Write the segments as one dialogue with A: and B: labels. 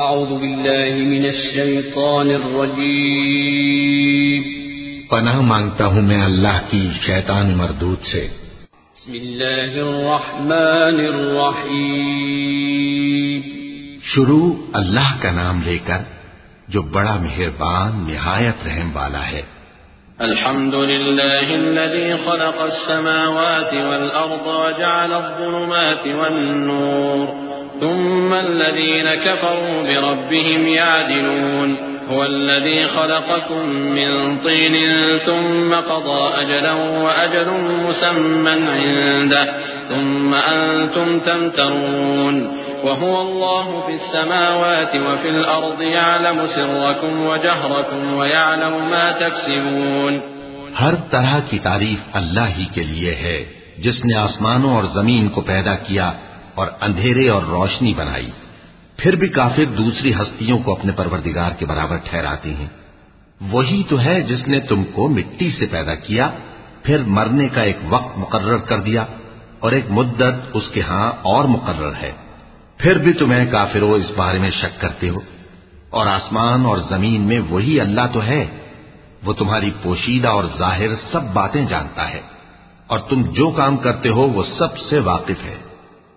A: من
B: پناہ مانگتا ہوں میں اللہ کی شیطان مردود سے
A: بسم اللہ الرحمن الرحیم
B: شروع اللہ کا نام لے کر جو بڑا مہربان نہایت رحم والا ہے
A: الحمد الذي خلق السماوات وجعل الظلمات والنور ثم الذين كفروا بربهم يعدلون هو الذي خلقكم من طين ثم قضى أجلا وأجل مسمى عنده ثم أنتم تمترون وهو الله في السماوات وفي الأرض يعلم سركم وجهركم ويعلم ما تكسبون
B: هر طرح کی تعریف اللہ ہی کے لیے ہے جس نے آسمانوں اور زمین کو پیدا کیا اور اندھیرے اور روشنی بنائی پھر بھی کافر دوسری ہستیوں کو اپنے پروردگار کے برابر ٹھہراتے ہیں وہی تو ہے جس نے تم کو مٹی سے پیدا کیا پھر مرنے کا ایک وقت مقرر کر دیا اور ایک مدت اس کے ہاں اور مقرر ہے پھر بھی تمہیں کافر اس بارے میں شک کرتے ہو اور آسمان اور زمین میں وہی اللہ تو ہے وہ تمہاری پوشیدہ اور ظاہر سب باتیں جانتا ہے اور تم جو کام کرتے ہو وہ سب سے واقف ہے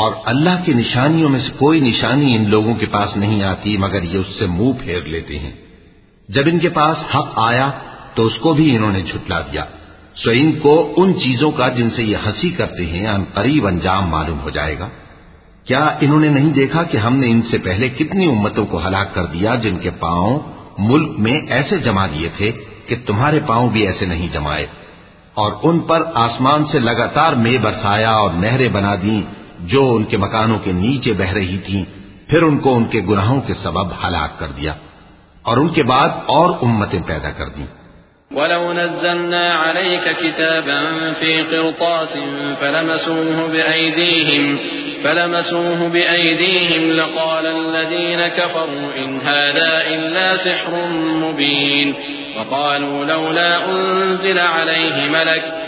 B: اور اللہ کی نشانیوں میں سے کوئی نشانی ان لوگوں کے پاس نہیں آتی مگر یہ اس سے منہ پھیر لیتے ہیں جب ان کے پاس حق آیا تو اس کو بھی انہوں نے جھٹلا دیا سو ان کو ان چیزوں کا جن سے یہ ہنسی کرتے ہیں ان قریب انجام معلوم ہو جائے گا کیا انہوں نے نہیں دیکھا کہ ہم نے ان سے پہلے کتنی امتوں کو ہلاک کر دیا جن کے پاؤں ملک میں ایسے جما دیے تھے کہ تمہارے پاؤں بھی ایسے نہیں جمائے اور ان پر آسمان سے لگاتار مے برسایا اور نہریں بنا دیں جو ان کے مکانوں کے نیچے بہ رہی नीचे پھر ان کو ان کے گناہوں کے سبب सबब کر دیا اور ان کے بعد اور امتیں پیدا کر دیں
A: ولو نزلنا عليك كتابا في قرطاس فلمسوه بأيديهم فلمسوه بأيديهم لقال الذين كفروا إن هذا إلا سحر مبين وقالوا لولا أنزل عليه ملك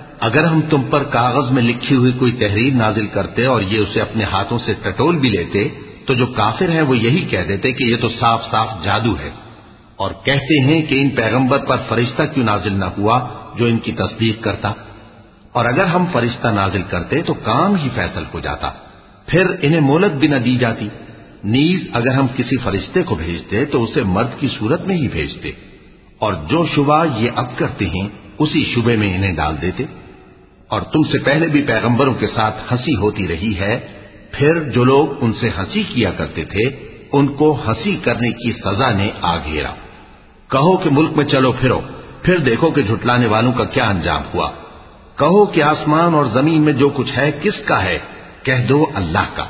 B: اگر ہم تم پر کاغذ میں لکھی ہوئی کوئی تحریر نازل کرتے اور یہ اسے اپنے ہاتھوں سے ٹٹول بھی لیتے تو جو کافر ہیں وہ یہی کہہ دیتے کہ یہ تو صاف صاف جادو ہے اور کہتے ہیں کہ ان پیغمبر پر فرشتہ کیوں نازل نہ ہوا جو ان کی تصدیق کرتا اور اگر ہم فرشتہ نازل کرتے تو کام ہی فیصل ہو جاتا پھر انہیں مولت بھی نہ دی جاتی نیز اگر ہم کسی فرشتے کو بھیجتے تو اسے مرد کی صورت میں ہی بھیجتے اور جو شبہ یہ اب کرتے ہیں اسی شبے میں انہیں ڈال دیتے اور تم سے پہلے بھی پیغمبروں کے ساتھ ہنسی ہوتی رہی ہے پھر جو لوگ ان سے ہنسی کیا کرتے تھے ان کو ہنسی کرنے کی سزا نے آ گھیرا کہو کہ ملک میں چلو پھرو پھر دیکھو کہ جھٹلانے والوں کا کیا انجام ہوا کہو کہ آسمان اور زمین میں جو کچھ ہے کس کا ہے کہہ دو اللہ کا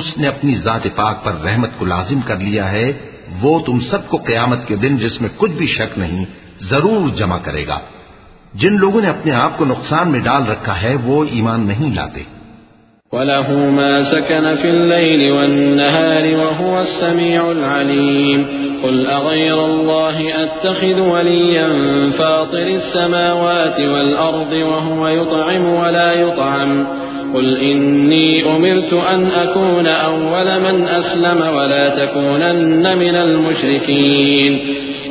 B: اس نے اپنی ذات پاک پر رحمت کو لازم کر لیا ہے وہ تم سب کو قیامت کے دن جس میں کچھ بھی شک نہیں ضرور جمع کرے گا جن لوگوں نے اپنے آپ کو نقصان میں ڈال رکھا ہے وہ ایمان نہیں لاتے
A: وله ما سكن في الليل والنهار وهو السميع العليم قل أغير الله أتخذ وليا فاطر السماوات والأرض وهو يطعم ولا يطعم قل إني أمرت أن أكون أول من أسلم ولا تكونن من المشركين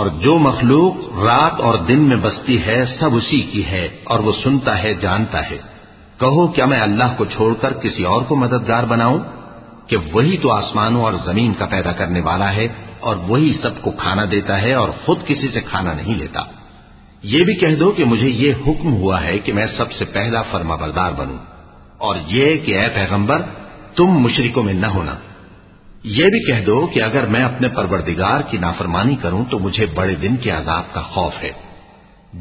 B: اور جو مخلوق رات اور دن میں بستی ہے سب اسی کی ہے اور وہ سنتا ہے جانتا ہے کہو کیا میں اللہ کو چھوڑ کر کسی اور کو مددگار بناؤں کہ وہی تو آسمانوں اور زمین کا پیدا کرنے والا ہے اور وہی سب کو کھانا دیتا ہے اور خود کسی سے کھانا نہیں لیتا یہ بھی کہہ دو کہ مجھے یہ حکم ہوا ہے کہ میں سب سے پہلا فرما بردار بنوں اور یہ کہ اے پیغمبر تم مشرکوں میں نہ ہونا یہ بھی کہہ دو کہ اگر میں اپنے پروردگار کی نافرمانی کروں تو مجھے بڑے دن کے عذاب کا خوف ہے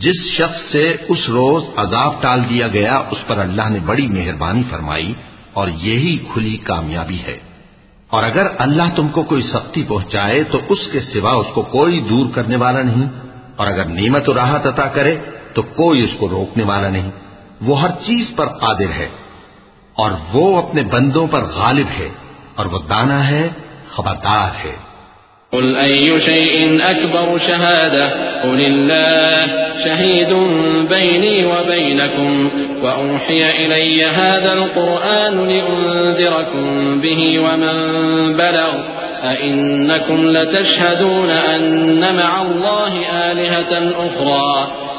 B: جس شخص سے اس روز عذاب ٹال دیا گیا اس پر اللہ نے بڑی مہربانی فرمائی اور یہی کھلی کامیابی ہے اور اگر اللہ تم کو کوئی سختی پہنچائے تو اس کے سوا اس کو کوئی دور کرنے والا نہیں اور اگر نعمت و راحت عطا کرے تو کوئی اس کو روکنے والا نہیں وہ ہر چیز پر قادر ہے اور وہ اپنے بندوں پر غالب ہے اور وہ دانا ہے خبردار ہے
A: قل أي شيء أكبر شهادة قل الله شهيد بيني وبينكم وأوحي إلي هذا القرآن لأنذركم به ومن بلغ أئنكم لتشهدون أن مع الله آلهة أخرى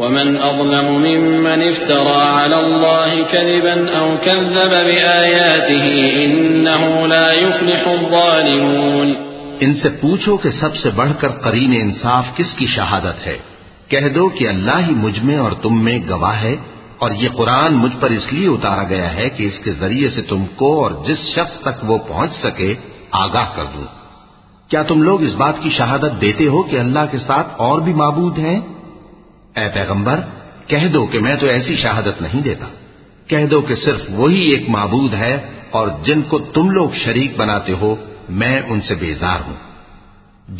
A: ومن أظلم ممن افترى على الله كذبا أو كذب بآياته إنه
B: لا يفلح الظالمون ان سے پوچھو کہ سب سے بڑھ کر قرین انصاف کس کی شہادت ہے کہہ دو کہ اللہ ہی مجھ میں اور تم میں گواہ ہے اور یہ قرآن مجھ پر اس لیے اتارا گیا ہے کہ اس کے ذریعے سے تم کو اور جس شخص تک وہ پہنچ سکے آگاہ کر دوں کیا تم لوگ اس بات کی شہادت دیتے ہو کہ اللہ کے ساتھ اور بھی معبود ہیں اے پیغمبر کہہ دو کہ میں تو ایسی شہادت نہیں دیتا کہہ دو کہ صرف وہی ایک معبود ہے اور جن کو تم لوگ شریک بناتے ہو میں ان سے بیزار ہوں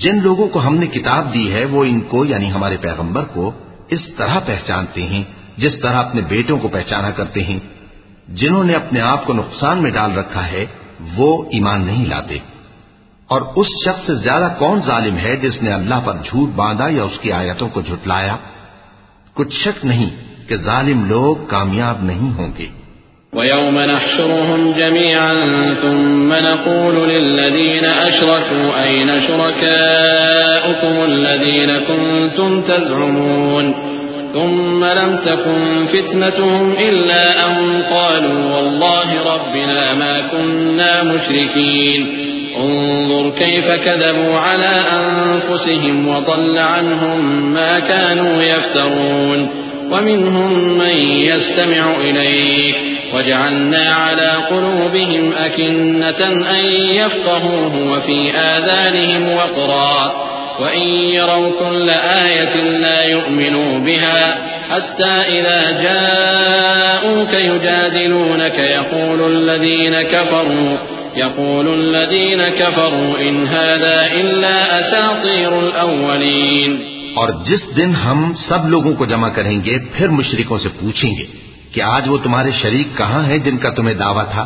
B: جن لوگوں کو ہم نے کتاب دی ہے وہ ان کو یعنی ہمارے پیغمبر کو اس طرح پہچانتے ہیں جس طرح اپنے بیٹوں کو پہچانا کرتے ہیں جنہوں نے اپنے آپ کو نقصان میں ڈال رکھا ہے وہ ایمان نہیں لاتے اور اس شخص سے زیادہ کون ظالم ہے جس نے اللہ پر جھوٹ باندھا یا اس کی آیتوں کو جھٹلایا شک نہیں کہ ظالم لوگ کامیاب نہیں ہوں گے
A: ويوم نحشرهم جميعا ثم نقول للذين أشركوا أين شركاؤكم الذين كنتم تزعمون ثم لم تكن فتنتهم إلا أن قالوا والله ربنا ما كنا مشركين انظر كيف كذبوا على أنفسهم وضل عنهم ما كانوا يفترون ومنهم من يستمع إليك وجعلنا على قلوبهم أكنة أن يفقهوه وفي آذانهم وقرا وإن يروا كل آية لا يؤمنوا بها حتى إذا جاءوك يجادلونك يقول الذين كفروا يقول الذين كفروا إن هذا إلا أساطير
B: الأولين اور جس دن ہم سب لوگوں کو جمع کریں گے پھر مشرکوں سے پوچھیں گے کہ آج وہ تمہارے شریک کہاں ہیں جن کا تمہیں دعویٰ تھا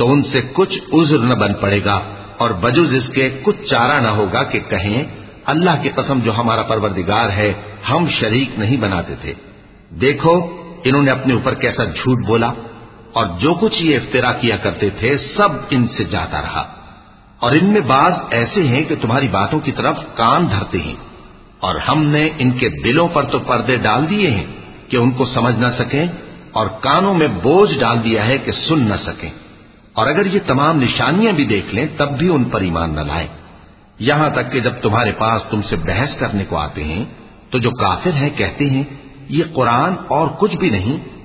B: تو ان سے کچھ عذر نہ بن پڑے گا اور بجز اس کے کچھ چارہ نہ ہوگا کہ کہیں اللہ کی قسم جو ہمارا پروردگار ہے ہم شریک نہیں بناتے تھے دیکھو انہوں نے اپنے اوپر کیسا جھوٹ بولا اور جو کچھ یہ افطرا کیا کرتے تھے سب ان سے جاتا رہا اور ان میں بعض ایسے ہیں کہ تمہاری باتوں کی طرف کان دھرتے ہیں اور ہم نے ان کے دلوں پر تو پردے ڈال دیے ہیں کہ ان کو سمجھ نہ سکیں اور کانوں میں بوجھ ڈال دیا ہے کہ سن نہ سکیں اور اگر یہ تمام نشانیاں بھی دیکھ لیں تب بھی ان پر ایمان نہ لائیں یہاں تک کہ جب تمہارے پاس تم سے بحث کرنے کو آتے ہیں تو جو کافر ہیں کہتے ہیں یہ قرآن اور کچھ بھی نہیں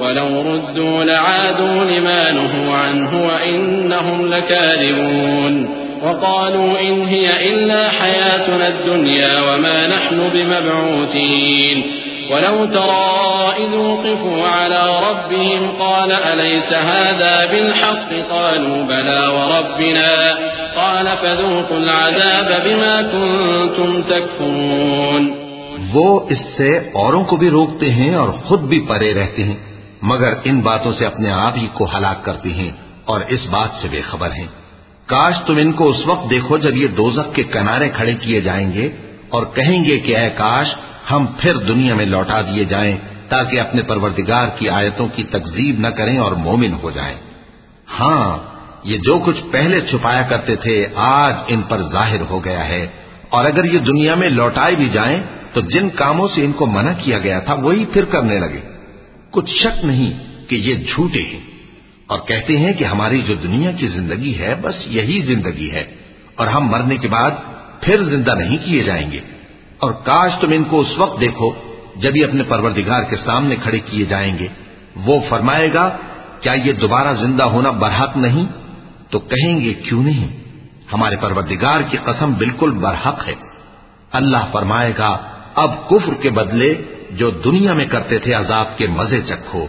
A: ولو ردوا لعادوا لما نهوا عنه وإنهم لكاذبون وقالوا إن هي إلا حياتنا الدنيا وما نحن بمبعوثين ولو ترى إذ وقفوا على ربهم قال أليس هذا بالحق قالوا بلى وربنا قال
B: فذوقوا العذاب بما كنتم تكفرون وہ اس سے اوروں کو بھی روکتے ہیں اور خود بھی پرے رہتے ہیں مگر ان باتوں سے اپنے آپ ہی کو ہلاک کرتی ہیں اور اس بات سے بے خبر ہیں کاش تم ان کو اس وقت دیکھو جب یہ دوزخ کے کنارے کھڑے کیے جائیں گے اور کہیں گے کہ اے کاش ہم پھر دنیا میں لوٹا دیے جائیں تاکہ اپنے پروردگار کی آیتوں کی تکزیب نہ کریں اور مومن ہو جائیں ہاں یہ جو کچھ پہلے چھپایا کرتے تھے آج ان پر ظاہر ہو گیا ہے اور اگر یہ دنیا میں لوٹائے بھی جائیں تو جن کاموں سے ان کو منع کیا گیا تھا وہی پھر کرنے لگے کچھ شک نہیں کہ یہ جھوٹے ہیں اور کہتے ہیں کہ ہماری جو دنیا کی زندگی ہے بس یہی زندگی ہے اور ہم مرنے کے بعد پھر زندہ نہیں کیے جائیں گے اور کاش تم ان کو اس وقت دیکھو جب اپنے پروردگار کے سامنے کھڑے کیے جائیں گے وہ فرمائے گا کیا یہ دوبارہ زندہ ہونا برحق نہیں تو کہیں گے کیوں نہیں ہمارے پروردگار کی قسم بالکل برحق ہے اللہ فرمائے گا اب کفر کے بدلے جو دنیا میں کرتے تھے عذاب کے مزے چکھو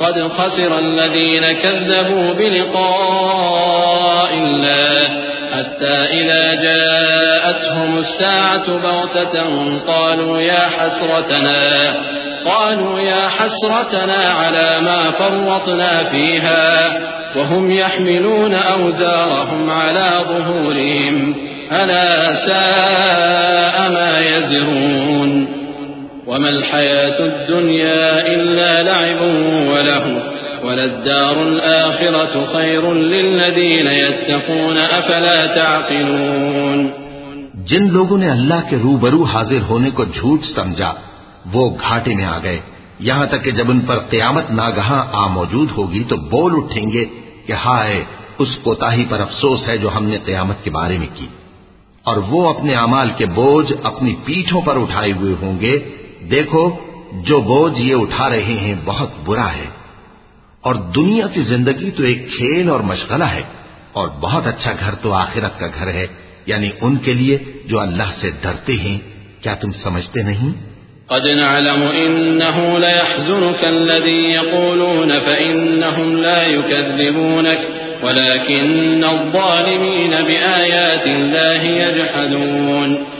A: قد خسر الذين كذبوا بلقاء الله حتى إذا جاءتهم الساعة بغتة قالوا يا حسرتنا قالوا يا حسرتنا على ما فرطنا فيها وهم يحملون أوزارهم على ظهورهم ألا ساء ما يزرون وما الحياة الدنيا إلا لعب وللدار الآخرة خير للذين يتقون أفلا
B: تعقلون جن لوگوں نے اللہ کے روبرو حاضر ہونے کو جھوٹ سمجھا وہ گھاٹے میں آ گئے یہاں تک کہ جب ان پر قیامت ناگہاں آ موجود ہوگی تو بول اٹھیں گے کہ ہائے اس کوتاہی پر افسوس ہے جو ہم نے قیامت کے بارے میں کی اور وہ اپنے امال کے بوجھ اپنی پیٹھوں پر اٹھائے ہوئے ہوں گے دیکھو جو بوجھ یہ اٹھا رہے ہیں بہت برا ہے اور دنیا کی زندگی تو ایک کھیل اور مشغلہ ہے اور بہت اچھا گھر تو آخرت کا گھر ہے یعنی ان کے لیے جو اللہ سے ڈرتے ہیں کیا تم سمجھتے نہیں
A: قد نعلم انه ليحزنك الذي يقولون فانهم لا يكذبونك ولكن الظالمين بايات الله يجحدون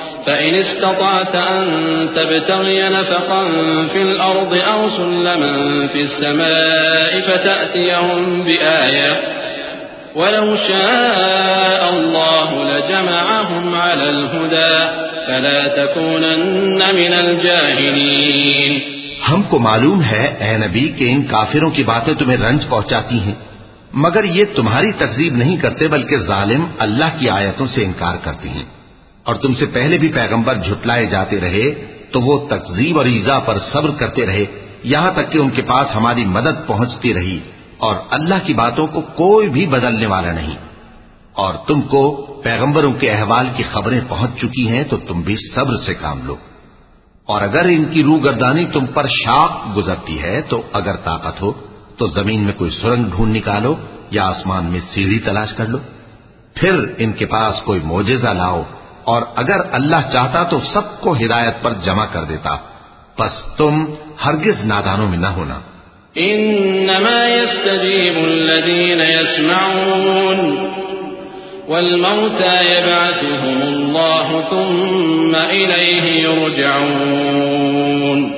A: فإن استطعت أن تبتغي نفقا في الأرض أو سلما في السماء فتأتيهم بآية ولو شاء الله لجمعهم على الهدى فلا تكونن من الجاهلين
B: ہم کو معلوم ہے اے نبی کہ ان کافروں کی باتیں تمہیں رنج پہنچاتی ہیں مگر یہ تمہاری تقزیب نہیں کرتے بلکہ ظالم اللہ کی آیتوں سے انکار کرتی ہیں اور تم سے پہلے بھی پیغمبر جھٹلائے جاتے رہے تو وہ تقزیب اور ایزا پر صبر کرتے رہے یہاں تک کہ ان کے پاس ہماری مدد پہنچتی رہی اور اللہ کی باتوں کو کوئی بھی بدلنے والا نہیں اور تم کو پیغمبروں کے احوال کی خبریں پہنچ چکی ہیں تو تم بھی صبر سے کام لو اور اگر ان کی رو گردانی تم پر شاخ گزرتی ہے تو اگر طاقت ہو تو زمین میں کوئی سرنگ ڈھونڈ نکالو یا آسمان میں سیڑھی تلاش کر لو پھر ان کے پاس کوئی موجزہ لاؤ اور اگر اللہ چاہتا تو سب کو ہدایت پر جمع کر دیتا پس تم ہرگز نادانوں میں نہ ہونا
A: إنما يستجيب الذين يسمعون والموتى يبعثهم الله ثم إليه يرجعون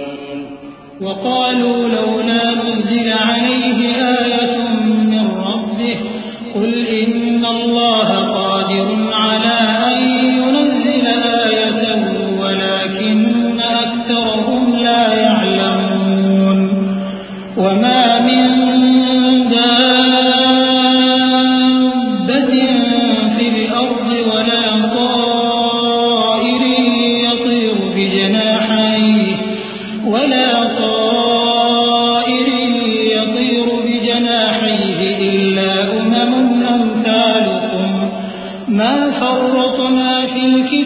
A: وقالوا
C: لولا نزل عليه آية من ربه قل إن الله قادر على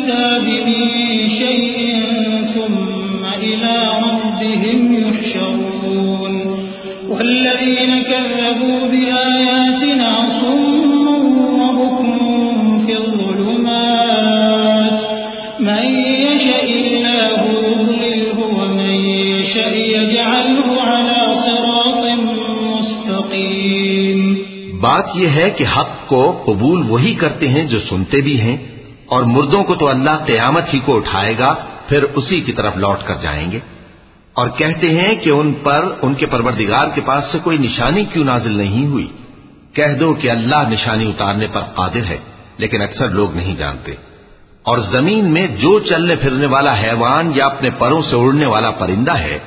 C: الكتاب من شيء ثم إلى ربهم يحشرون والذين كذبوا بآياتنا صم وبكم في الظلمات من يشاء الله يضلله ومن يشاء يجعله على صراط
B: مستقيم بات یہ ہے کہ حق کو قبول وہی کرتے ہیں جو سنتے بھی ہیں اور مردوں کو تو اللہ قیامت ہی کو اٹھائے گا پھر اسی کی طرف لوٹ کر جائیں گے اور کہتے ہیں کہ ان پر ان کے پروردگار کے پاس سے کوئی نشانی کیوں نازل نہیں ہوئی کہہ دو کہ اللہ نشانی اتارنے پر قادر ہے لیکن اکثر لوگ نہیں جانتے اور زمین میں جو چلنے پھرنے والا حیوان یا اپنے پروں سے اڑنے والا پرندہ ہے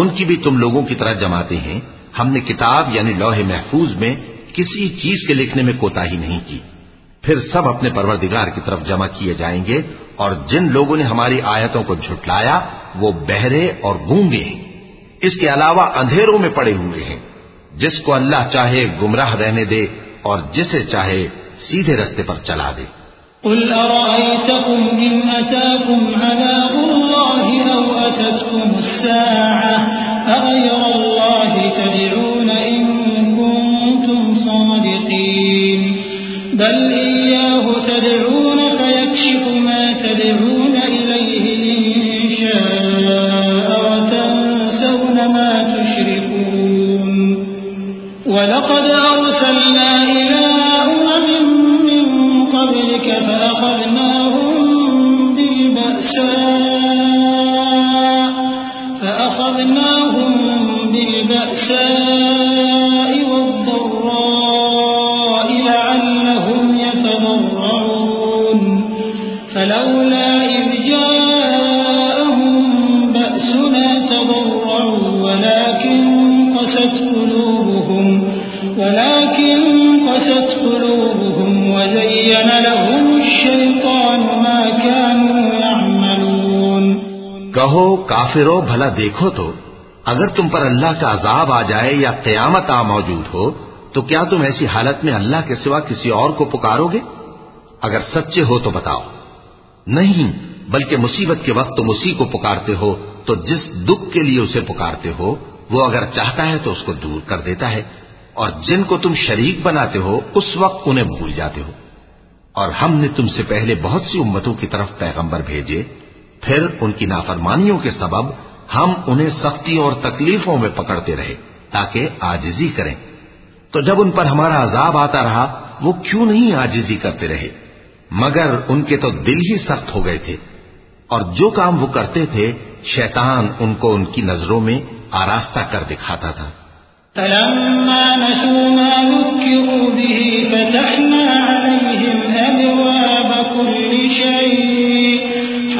B: ان کی بھی تم لوگوں کی طرح جماتے ہیں ہم نے کتاب یعنی لوہے محفوظ میں کسی چیز کے لکھنے میں ہی نہیں کی پھر سب اپنے پروردگار کی طرف جمع کیے جائیں گے اور جن لوگوں نے ہماری آیتوں کو جھٹلایا وہ بہرے اور گونگے ہیں اس کے علاوہ اندھیروں میں پڑے ہوئے ہیں جس کو اللہ چاہے گمراہ رہنے دے اور جسے چاہے سیدھے رستے پر چلا دے
C: قل عذاب الساعة بل إياه تدعون فيكشف ما تدعون إليه إن شاء وتنسون ما تشركون ولقد أرسلنا إلى أمم من قبلك فأخذناهم بالبأساء
B: فأخذناهم
C: بالبأساء
B: کہو کافرو بھلا دیکھو تو اگر تم پر اللہ کا عذاب آ جائے یا قیامت آ موجود ہو تو کیا تم ایسی حالت میں اللہ کے سوا کسی اور کو پکارو گے اگر سچے ہو تو بتاؤ نہیں بلکہ مصیبت کے وقت تم اسی کو پکارتے ہو تو جس دکھ کے لیے اسے پکارتے ہو وہ اگر چاہتا ہے تو اس کو دور کر دیتا ہے اور جن کو تم شریک بناتے ہو اس وقت انہیں بھول جاتے ہو اور ہم نے تم سے پہلے بہت سی امتوں کی طرف پیغمبر بھیجے پھر ان کی نافرمانیوں کے سبب ہم انہیں سختی اور تکلیفوں میں پکڑتے رہے تاکہ آجزی کریں تو جب ان پر ہمارا عذاب آتا رہا وہ کیوں نہیں آجزی کرتے رہے مگر ان کے تو دل ہی سخت ہو گئے تھے اور جو کام وہ کرتے تھے شیطان ان کو ان کی نظروں میں آراستہ کر دکھاتا تھا
C: فلما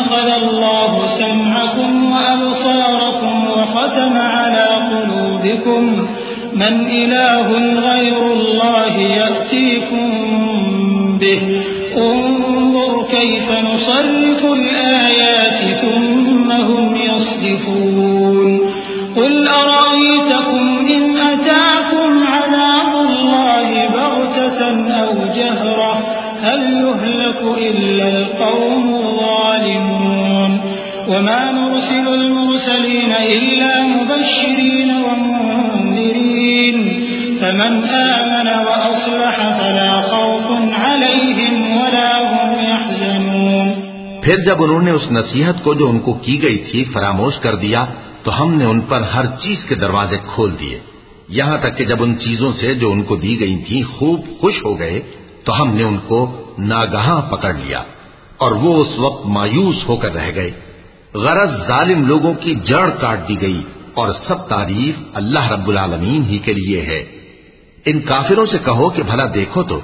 C: أخذ الله سمعكم وأبصاركم وختم على قلوبكم من إله غير الله يأتيكم به انظر كيف نصرف الآيات ثم هم يصدفون قل أرأيتكم إن أتاكم عذاب هل يهلك إلا القوم الظالمون وما نرسل المرسلين إلا مبشرين ومنذرين فمن آمن وأصلح فلا خوف
B: عليهم ولا هم يحزنون پھر جب انہوں نے اس نصیحت کو جو ان کو کی گئی تھی فراموش کر دیا تو ہم نے ان پر ہر چیز کے دروازے کھول دیے یہاں تک کہ جب ان چیزوں سے جو ان کو دی گئی تھیں خوب خوش ہو گئے تو ہم نے ان کو ناگاہ پکڑ لیا اور وہ اس وقت مایوس ہو کر رہ گئے غرض ظالم لوگوں کی جڑ کاٹ دی گئی اور سب تعریف اللہ رب العالمین ہی کے لیے ہے ان کافروں سے کہو کہ بھلا دیکھو تو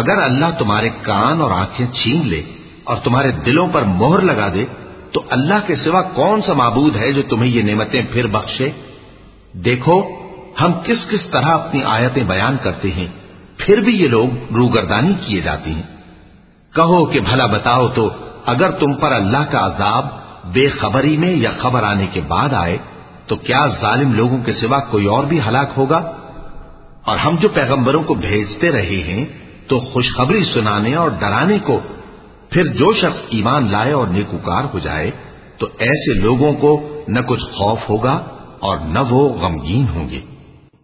B: اگر اللہ تمہارے کان اور آنکھیں چھین لے اور تمہارے دلوں پر مہر لگا دے تو اللہ کے سوا کون سا معبود ہے جو تمہیں یہ نعمتیں پھر بخشے دیکھو ہم کس کس طرح اپنی آیتیں بیان کرتے ہیں پھر بھی یہ لوگ روگردانی کیے جاتے ہیں کہو کہ بھلا بتاؤ تو اگر تم پر اللہ کا عذاب بے خبری میں یا خبر آنے کے بعد آئے تو کیا ظالم لوگوں کے سوا کوئی اور بھی ہلاک ہوگا اور ہم جو پیغمبروں کو بھیجتے رہے ہیں تو خوشخبری سنانے اور ڈرانے کو پھر جو شخص ایمان لائے اور نیکوکار ہو جائے تو ایسے لوگوں کو نہ کچھ خوف ہوگا اور نہ وہ غمگین ہوں گے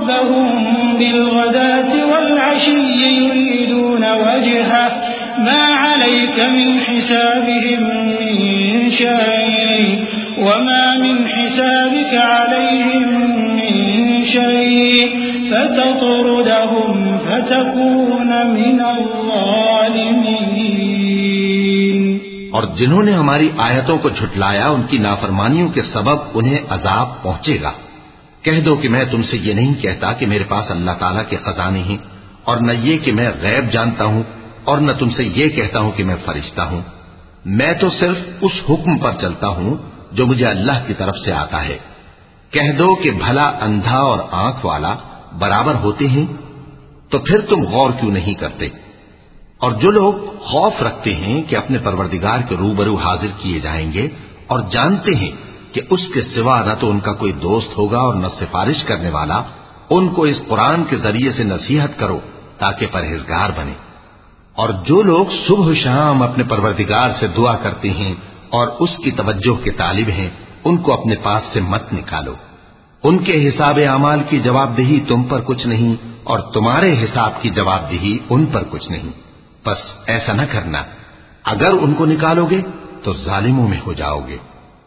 C: ربهم بالغداة والعشي يريدون وجهه ما عليك من حسابهم من شيء وما من حسابك عليهم من شيء فتطردهم فتكون من الظالمين
B: ہماری آیتوں کو جھٹلایا ان کی نافرمانیوں کے سبب انہیں عذاب پہنچے گا کہہ دو کہ میں تم سے یہ نہیں کہتا کہ میرے پاس اللہ تعالیٰ کے خزانے ہیں اور نہ یہ کہ میں غیب جانتا ہوں اور نہ تم سے یہ کہتا ہوں کہ میں فرشتہ ہوں میں تو صرف اس حکم پر چلتا ہوں جو مجھے اللہ کی طرف سے آتا ہے کہہ دو کہ بھلا اندھا اور آنکھ والا برابر ہوتے ہیں تو پھر تم غور کیوں نہیں کرتے اور جو لوگ خوف رکھتے ہیں کہ اپنے پروردگار کے روبرو حاضر کیے جائیں گے اور جانتے ہیں کہ اس کے سوا نہ تو ان کا کوئی دوست ہوگا اور نہ سفارش کرنے والا ان کو اس قرآن کے ذریعے سے نصیحت کرو تاکہ پرہیزگار بنے اور جو لوگ صبح شام اپنے پروردگار سے دعا کرتے ہیں اور اس کی توجہ کے طالب ہیں ان کو اپنے پاس سے مت نکالو ان کے حساب اعمال کی جواب دہی تم پر کچھ نہیں اور تمہارے حساب کی جواب دہی ان پر کچھ نہیں بس ایسا نہ کرنا اگر ان کو نکالو گے تو ظالموں میں ہو جاؤ گے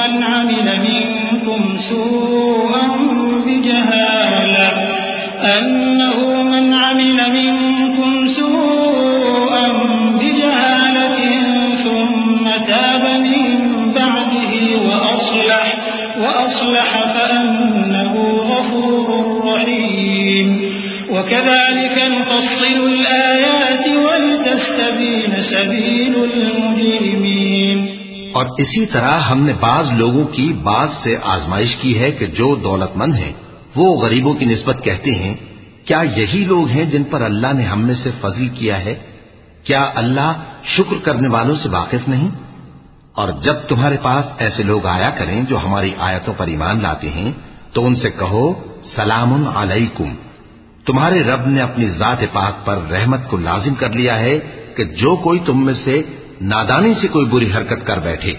C: من عمل منكم سوءا بجهالة أنه من عمل منكم سوءا بجهالة ثم تاب من بعده وأصلح, وأصلح فأنه غفور رحيم وكذلك نفصل الآيات ولتستبين سبيل المجرمين
B: اور اسی طرح ہم نے بعض لوگوں کی بعض سے آزمائش کی ہے کہ جو دولت مند ہیں وہ غریبوں کی نسبت کہتے ہیں کیا یہی لوگ ہیں جن پر اللہ نے ہم میں سے فضل کیا ہے کیا اللہ شکر کرنے والوں سے واقف نہیں اور جب تمہارے پاس ایسے لوگ آیا کریں جو ہماری آیتوں پر ایمان لاتے ہیں تو ان سے کہو سلام علیکم تمہارے رب نے اپنی ذات پاک پر رحمت کو لازم کر لیا ہے کہ جو کوئی تم میں سے نادانی سے کوئی بری حرکت کر بیٹھے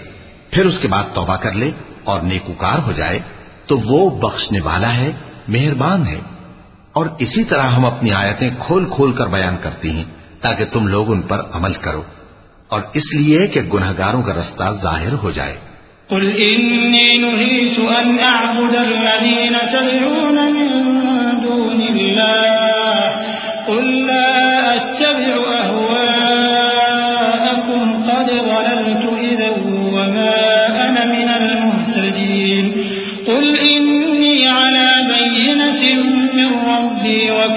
B: پھر اس کے بعد توبہ کر لے اور نیکوکار ہو جائے تو وہ بخشنے والا ہے مہربان ہے اور اسی طرح ہم اپنی آیتیں کھول کھول کر بیان کرتی ہیں تاکہ تم لوگ ان پر عمل کرو اور اس لیے کہ گناہ گاروں کا رستہ ظاہر ہو جائے
C: قل انی ان اعبد الذین تدعون من دون اللہ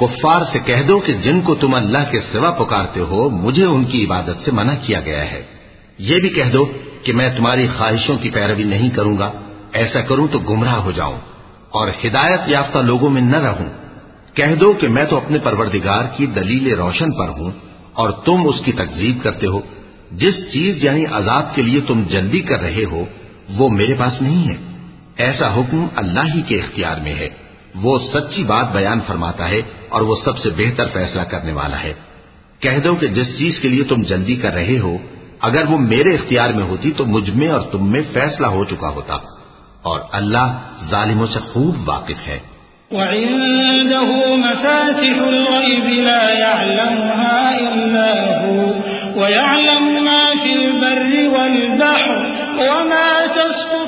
B: کفار سے کہہ دو کہ جن کو تم اللہ کے سوا پکارتے ہو مجھے ان کی عبادت سے منع کیا گیا ہے یہ بھی کہہ دو کہ میں تمہاری خواہشوں کی پیروی نہیں کروں گا ایسا کروں تو گمراہ ہو جاؤں اور ہدایت یافتہ لوگوں میں نہ رہوں کہہ دو کہ میں تو اپنے پروردگار کی دلیل روشن پر ہوں اور تم اس کی تکزیب کرتے ہو جس چیز یعنی عذاب کے لیے تم جلدی کر رہے ہو وہ میرے پاس نہیں ہے ایسا حکم اللہ ہی کے اختیار میں ہے وہ سچی بات بیان فرماتا ہے اور وہ سب سے بہتر فیصلہ کرنے والا ہے کہہ دو کہ جس چیز کے لیے تم جلدی کر رہے ہو اگر وہ میرے اختیار میں ہوتی تو مجھ میں اور تم میں فیصلہ ہو چکا ہوتا اور اللہ ظالموں سے خوب واقف ہے
C: وعنده مفاتح الغيب لا يعلمها إلا هو ويعلم ما في البر والبحر وما تسقط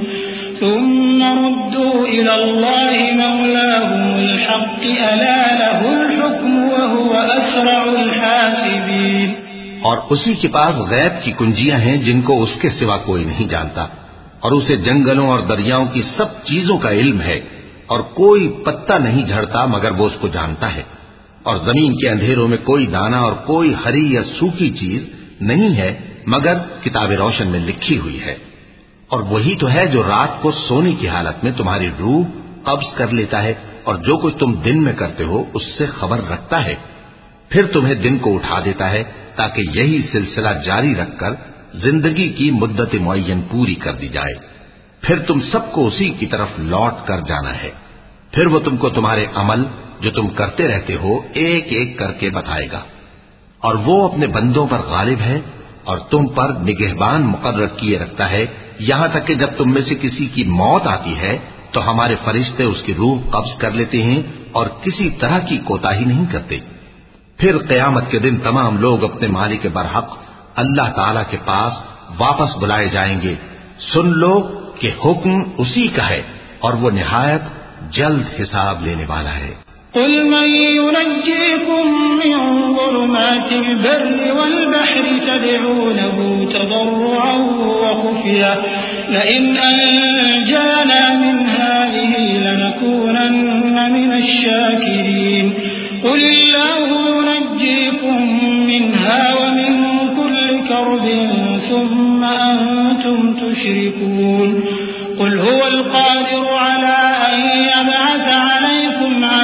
B: اور اسی کے پاس غیب کی کنجیاں ہیں جن کو اس کے سوا کوئی نہیں جانتا اور اسے جنگلوں اور دریاؤں کی سب چیزوں کا علم ہے اور کوئی پتہ نہیں جھڑتا مگر وہ اس کو جانتا ہے اور زمین کے اندھیروں میں کوئی دانا اور کوئی ہری یا سوکھی چیز نہیں ہے مگر کتاب روشن میں لکھی ہوئی ہے اور وہی تو ہے جو رات کو سونے کی حالت میں تمہاری روح قبض کر لیتا ہے اور جو کچھ تم دن میں کرتے ہو اس سے خبر رکھتا ہے پھر تمہیں دن کو اٹھا دیتا ہے تاکہ یہی سلسلہ جاری رکھ کر زندگی کی مدت معین پوری کر دی جائے پھر تم سب کو اسی کی طرف لوٹ کر جانا ہے پھر وہ تم کو تمہارے عمل جو تم کرتے رہتے ہو ایک ایک کر کے بتائے گا اور وہ اپنے بندوں پر غالب ہے اور تم پر نگہبان مقرر کیے رکھتا ہے یہاں تک کہ جب تم میں سے کسی کی موت آتی ہے تو ہمارے فرشتے اس کی روح قبض کر لیتے ہیں اور کسی طرح کی کوتا نہیں کرتے پھر قیامت کے دن تمام لوگ اپنے مالک برحق اللہ تعالی کے پاس واپس بلائے جائیں گے سن لو کہ حکم اسی کا ہے اور وہ نہایت جلد حساب لینے والا ہے
C: قل من ينجيكم من ظلمات البر والبحر تدعونه تضرعا وخفيا لئن أنجانا من هذه لنكونن من الشاكرين قل الله ينجيكم منها ومن كل كرب ثم أنتم تشركون قل هو القادر على أن يبعث عليكم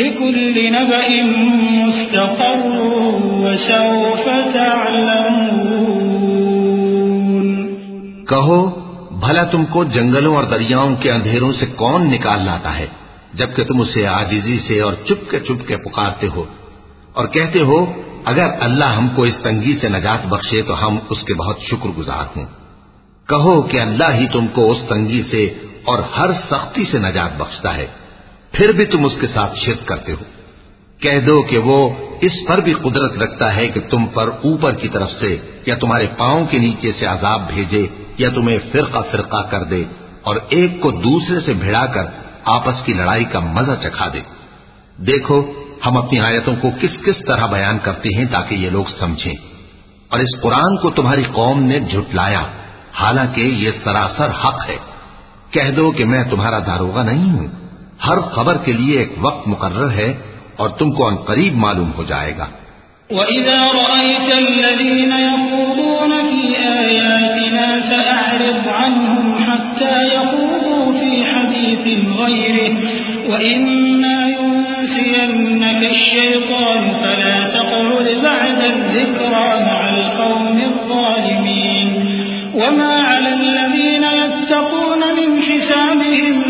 C: لكل نبأ مستقر وسوف تعلمون
B: کہو بھلا تم کو جنگلوں اور دریاؤں کے اندھیروں سے کون نکال لاتا ہے جبکہ تم اسے آجیزی سے اور چپ کے چپ کے پکارتے ہو اور کہتے ہو اگر اللہ ہم کو اس تنگی سے نجات بخشے تو ہم اس کے بہت شکر گزار ہوں کہو کہ اللہ ہی تم کو اس تنگی سے اور ہر سختی سے نجات بخشتا ہے پھر بھی تم اس کے ساتھ شرک کرتے ہو کہہ دو کہ وہ اس پر بھی قدرت رکھتا ہے کہ تم پر اوپر کی طرف سے یا تمہارے پاؤں کے نیچے سے عذاب بھیجے یا تمہیں فرقہ فرقہ کر دے اور ایک کو دوسرے سے بھڑا کر آپس کی لڑائی کا مزہ چکھا دے دیکھو ہم اپنی آیتوں کو کس کس طرح بیان کرتے ہیں تاکہ یہ لوگ سمجھیں اور اس قرآن کو تمہاری قوم نے جھٹلایا حالانکہ یہ سراسر حق ہے کہہ دو کہ میں تمہارا داروغہ نہیں ہوں हर खबर के وقت एक वक्त मुकर्र है और तुमको معلوم ہو جائے گا
C: وإذا رأيت الذين يخوضون في آياتنا فأعرض عنهم حتى يخوضوا في حديث غيره وإما ينسينك الشيطان فلا تقعد بعد الذكرى مع القوم الظالمين وما على الذين يتقون من حسابهم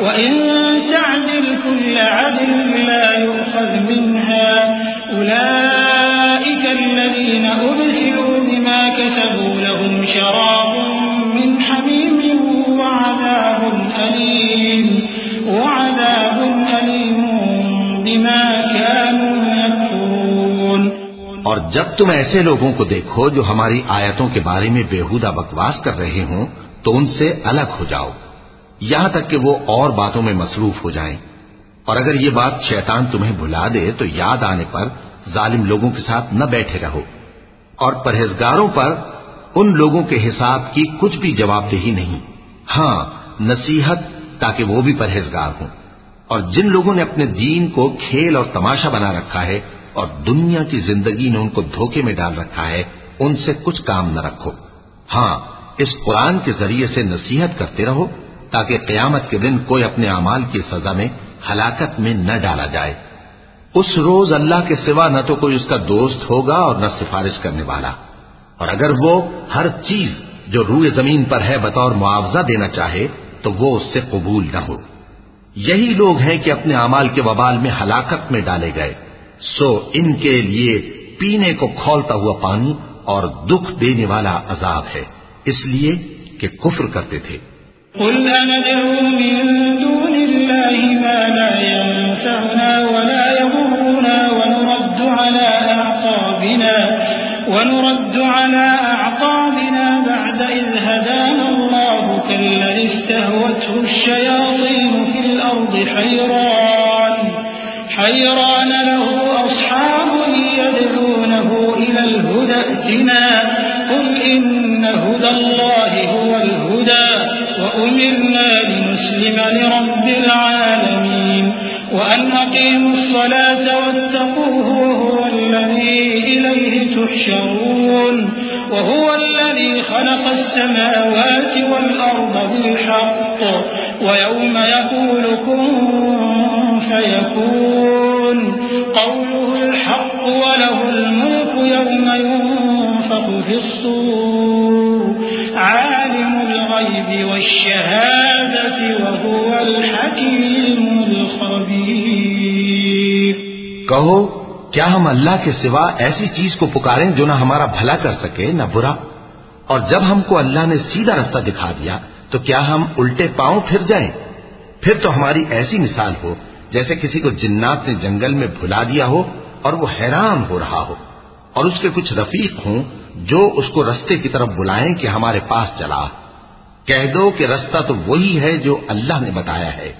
C: وإن تعدل كل عدل لا يؤخذ منها أولئك الذين أبسلوا بما كسبوا لهم شراب من حميم وعذاب أليم وعذاب أليم بما كانوا يكفرون
B: اور جب تم ایسے لوگوں کو دیکھو جو ہماری آیتوں کے بارے میں بےحودہ بکواس کر رہے ہوں تو ان سے الگ ہو جاؤ یہاں تک کہ وہ اور باتوں میں مصروف ہو جائیں اور اگر یہ بات شیطان تمہیں بھلا دے تو یاد آنے پر ظالم لوگوں کے ساتھ نہ بیٹھے رہو اور پرہیزگاروں پر ان لوگوں کے حساب کی کچھ بھی جواب دہی نہیں ہاں نصیحت تاکہ وہ بھی پرہیزگار ہوں اور جن لوگوں نے اپنے دین کو کھیل اور تماشا بنا رکھا ہے اور دنیا کی زندگی نے ان کو دھوکے میں ڈال رکھا ہے ان سے کچھ کام نہ رکھو ہاں اس قرآن کے ذریعے سے نصیحت کرتے رہو تاکہ قیامت کے دن کوئی اپنے اعمال کی سزا میں ہلاکت میں نہ ڈالا جائے اس روز اللہ کے سوا نہ تو کوئی اس کا دوست ہوگا اور نہ سفارش کرنے والا اور اگر وہ ہر چیز جو روئے زمین پر ہے بطور معاوضہ دینا چاہے تو وہ اس سے قبول نہ ہو یہی لوگ ہیں کہ اپنے اعمال کے وبال میں ہلاکت میں ڈالے گئے سو ان کے لیے پینے کو کھولتا ہوا پانی اور دکھ دینے والا عذاب ہے اس لیے کہ کفر کرتے تھے
C: قل أندعو من دون الله ما لا ينفعنا ولا يضرنا ونرد على أعقابنا ونرد على أعقابنا بعد إذ هدانا الله كالذي استهوته الشياطين في الأرض حيران حيران له أصحاب يدعونه إلى الهدى ائتنا قل إن هدى الله هو الهدى أمرنا لنسلم لرب العالمين وأن أقيموا الصلاة واتقوه هو الذي إليه تحشرون وهو الذي خلق السماوات والأرض بالحق ويوم يقول كن فيكون قوله الحق وله الملك يوم ينفق في الصور الغيب والشهادة وهو الحكيم الخبير
B: کہو کیا ہم اللہ کے سوا ایسی چیز کو پکاریں جو نہ ہمارا بھلا کر سکے نہ برا اور جب ہم کو اللہ نے سیدھا رستہ دکھا دیا تو کیا ہم الٹے پاؤں پھر جائیں پھر تو ہماری ایسی مثال ہو جیسے کسی کو جنات نے جنگل میں بھلا دیا ہو اور وہ حیران ہو رہا ہو اور اس کے کچھ رفیق ہوں جو اس کو رستے کی طرف بلائیں کہ ہمارے پاس چلا کہہ دو کہ رستہ تو وہی ہے جو اللہ نے بتایا ہے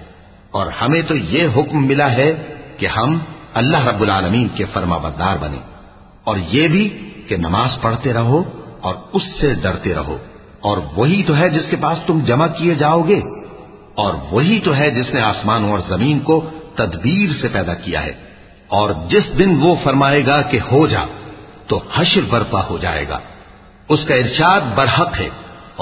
B: اور ہمیں تو یہ حکم ملا ہے کہ ہم اللہ رب العالمین کے فرما بردار بنے اور یہ بھی کہ نماز پڑھتے رہو اور اس سے ڈرتے رہو اور وہی تو ہے جس کے پاس تم جمع کیے جاؤ گے اور وہی تو ہے جس نے آسمانوں اور زمین کو تدبیر سے پیدا کیا ہے اور جس دن وہ فرمائے گا کہ ہو جا تو حشر برپا ہو جائے گا اس کا ارشاد برحق ہے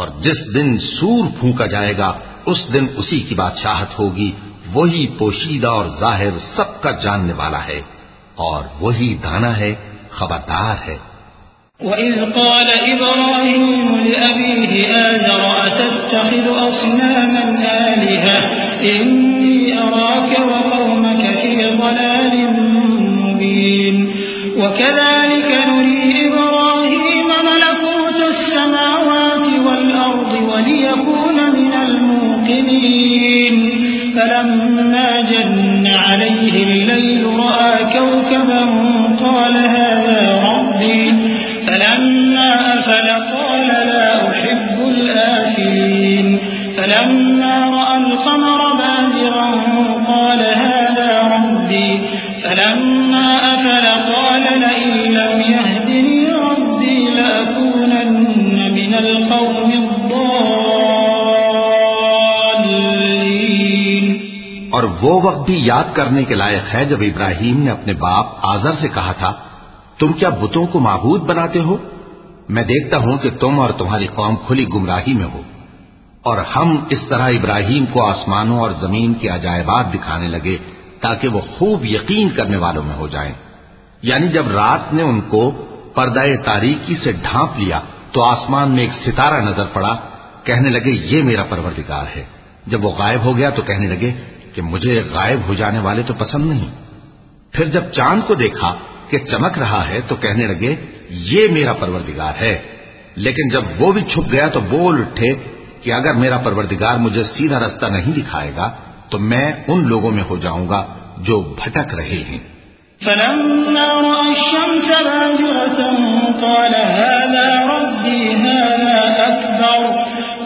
B: اور جس دن سور پھونکا جائے گا اس دن اسی کی بادشاہت ہوگی وہی پوشیدہ اور ظاہر سب کا جاننے والا ہے اور وہی دانا ہے خبردار ہے
C: وَإِذْ قَالَ إِبْرَاهِيمُ لِأَبِيهِ آزَرَ أَتَتَّخِذُ أَصْنَامًا آلِهَةً إِنِّي أَرَاكَ وَقَوْمَكَ فِي ضَلَالٍ مُبِينٍ وَكَذَلِكَ نُرِي إِبْرَاهِيمَ فلما جن عليه الليل رأى كوكبا قال هذا ربي فلما أفل قال لا أحب الآفلين فلما رأى القمر بازرا قال هذا ربي فلما أفل قال لئن لم يهدني ربي لأكونن من القوم
B: اور وہ وقت بھی یاد کرنے کے لائق ہے جب ابراہیم نے اپنے باپ آزر سے کہا تھا تم کیا بتوں کو معبود بناتے ہو میں دیکھتا ہوں کہ تم اور تمہاری قوم کھلی گمراہی میں ہو اور ہم اس طرح ابراہیم کو آسمانوں اور زمین کے عجائبات دکھانے لگے تاکہ وہ خوب یقین کرنے والوں میں ہو جائیں یعنی جب رات نے ان کو پردہ تاریکی سے ڈھانپ لیا تو آسمان میں ایک ستارہ نظر پڑا کہنے لگے یہ میرا پروردگار ہے جب وہ غائب ہو گیا تو کہنے لگے کہ مجھے غائب ہو جانے والے تو پسند نہیں پھر جب چاند کو دیکھا کہ چمک رہا ہے تو کہنے لگے یہ میرا پروردگار ہے لیکن جب وہ بھی چھپ گیا تو بول اٹھے کہ اگر میرا پروردگار مجھے سیدھا رستہ نہیں دکھائے گا تو میں ان لوگوں میں ہو جاؤں گا جو بھٹک رہے ہیں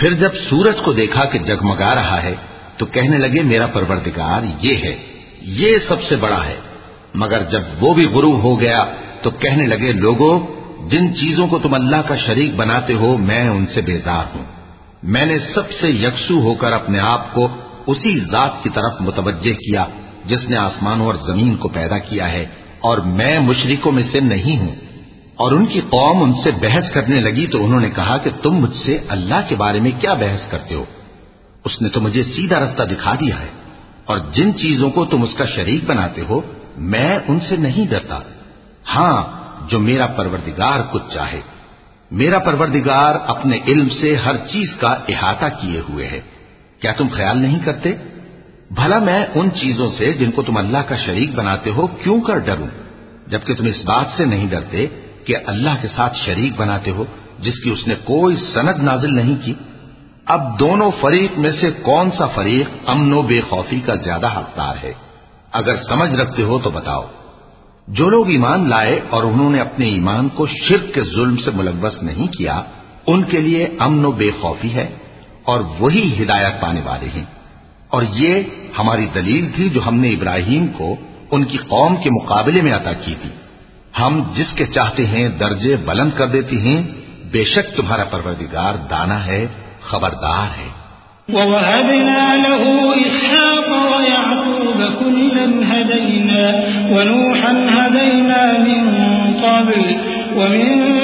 B: پھر جب سورج کو دیکھا کہ جگمگا رہا ہے تو کہنے لگے میرا پروردگار یہ ہے یہ سب سے بڑا ہے مگر جب وہ بھی غروب ہو گیا تو کہنے لگے لوگوں جن چیزوں کو تم اللہ کا شریک بناتے ہو میں ان سے بیزار ہوں میں نے سب سے یکسو ہو کر اپنے آپ کو اسی ذات کی طرف متوجہ کیا جس نے آسمانوں اور زمین کو پیدا کیا ہے اور میں مشرکوں میں سے نہیں ہوں اور ان کی قوم ان سے بحث کرنے لگی تو انہوں نے کہا کہ تم مجھ سے اللہ کے بارے میں کیا بحث کرتے ہو اس نے تو مجھے سیدھا رستہ دکھا دیا ہے اور جن چیزوں کو تم اس کا شریک بناتے ہو میں ان سے نہیں ڈرتا ہاں جو میرا پروردگار کچھ چاہے میرا پروردگار اپنے علم سے ہر چیز کا احاطہ کیے ہوئے ہے کیا تم خیال نہیں کرتے بھلا میں ان چیزوں سے جن کو تم اللہ کا شریک بناتے ہو کیوں کر ڈروں جبکہ تم اس بات سے نہیں ڈرتے کہ اللہ کے ساتھ شریک بناتے ہو جس کی اس نے کوئی سند نازل نہیں کی اب دونوں فریق میں سے کون سا فریق امن و بے خوفی کا زیادہ حقدار ہے اگر سمجھ رکھتے ہو تو بتاؤ جو لوگ ایمان لائے اور انہوں نے اپنے ایمان کو شرک کے ظلم سے ملوث نہیں کیا ان کے لیے امن و بے خوفی ہے اور وہی ہدایت پانے والے ہیں اور یہ ہماری دلیل تھی جو ہم نے ابراہیم کو ان کی قوم کے مقابلے میں عطا کی تھی ہم جس کے چاہتے ہیں درجے بلند کر دیتی ہیں بے شک تمہارا پروردگار دانا ہے خبردار
C: ہے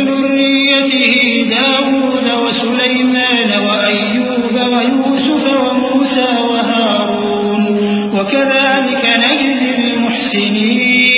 C: ذُرِّيَّتِهِ دَاوُودَ وَسُلَيْمَانَ وَأَيُّوبَ وَيُوسُفَ وَمُوسَى وَهَارُونَ وَكَذَلِكَ نَجْزِي الْمُحْسِنِينَ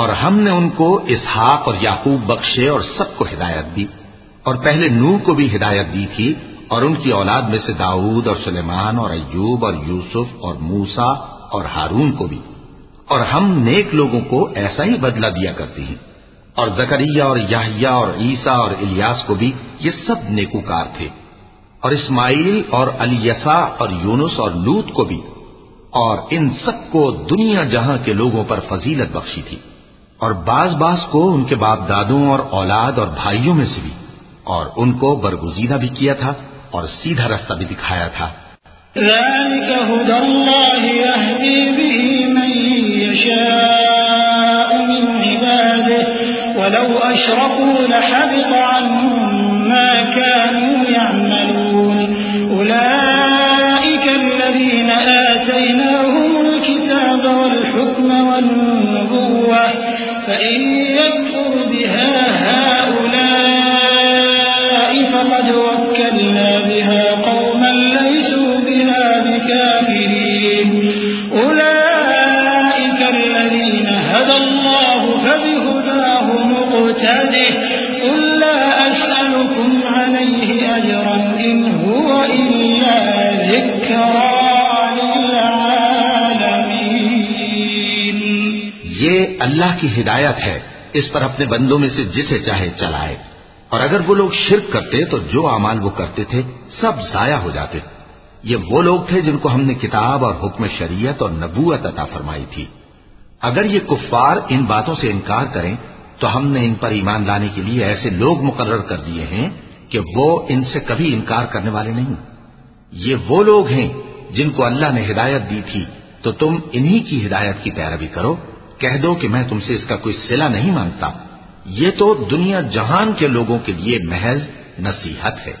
B: اور ہم نے ان کو اسحاق اور یاقوب بخشے اور سب کو ہدایت دی اور پہلے نو کو بھی ہدایت دی تھی اور ان کی اولاد میں سے داود اور سلیمان اور ایوب اور یوسف اور موسا اور ہارون کو بھی اور ہم نیک لوگوں کو ایسا ہی بدلا دیا کرتے ہیں اور زکریہ اور یاہیا اور عیسیٰ اور الیاس کو بھی یہ سب نیکوکار تھے اور اسماعیل اور علی اور یونس اور لوت کو بھی اور ان سب کو دنیا جہاں کے لوگوں پر فضیلت بخشی تھی और बास बास को उनके बाप दादों और औलाद और भाइयों में से भी और उनको बरगुजीदा भी किया था और सीधा रास्ता भी दिखाया था
C: الذين آتيناهم الكتاب والحكم والنبوة فإن
B: اللہ کی ہدایت ہے اس پر اپنے بندوں میں سے جسے چاہے چلائے اور اگر وہ لوگ شرک کرتے تو جو اعمال وہ کرتے تھے سب ضائع ہو جاتے یہ وہ لوگ تھے جن کو ہم نے کتاب اور حکم شریعت اور نبوت عطا فرمائی تھی اگر یہ کفار ان باتوں سے انکار کریں تو ہم نے ان پر ایمان لانے کے لیے ایسے لوگ مقرر کر دیے ہیں کہ وہ ان سے کبھی انکار کرنے والے نہیں یہ وہ لوگ ہیں جن کو اللہ نے ہدایت دی تھی تو تم انہی کی ہدایت کی پیروی کرو कह दो कि मैं तुमसे इसका कोई सिला नहीं मांगता ये तो दुनिया जहान के लोगों के लिए महज नसीहत है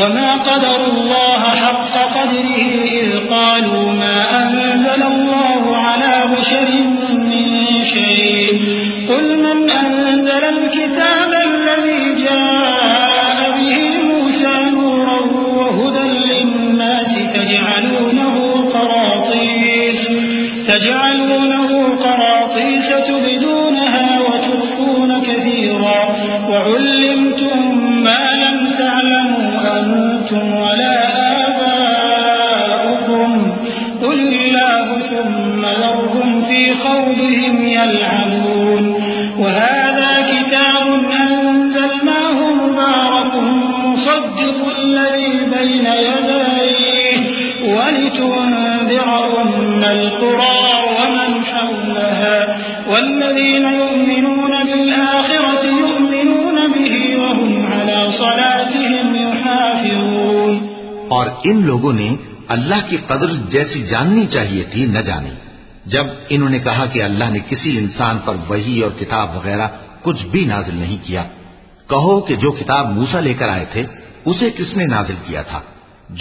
C: وما قدر الله حق قدره إذ قالوا ما أنزل الله على بشر من شيء قل من أنزل الكتاب الذي جاء به موسى نورا وهدى للناس تجعلونه قراطيس تجعلونه ولا آباؤكم قل الله ثم ذرهم في خوضهم يلعبون
B: اور ان لوگوں نے اللہ کی قدر جیسی جاننی چاہیے تھی نہ جانی جب انہوں نے کہا کہ اللہ نے کسی انسان پر وہی اور کتاب وغیرہ کچھ بھی نازل نہیں کیا کہو کہ جو کتاب موسا لے کر آئے تھے اسے کس نے نازل کیا تھا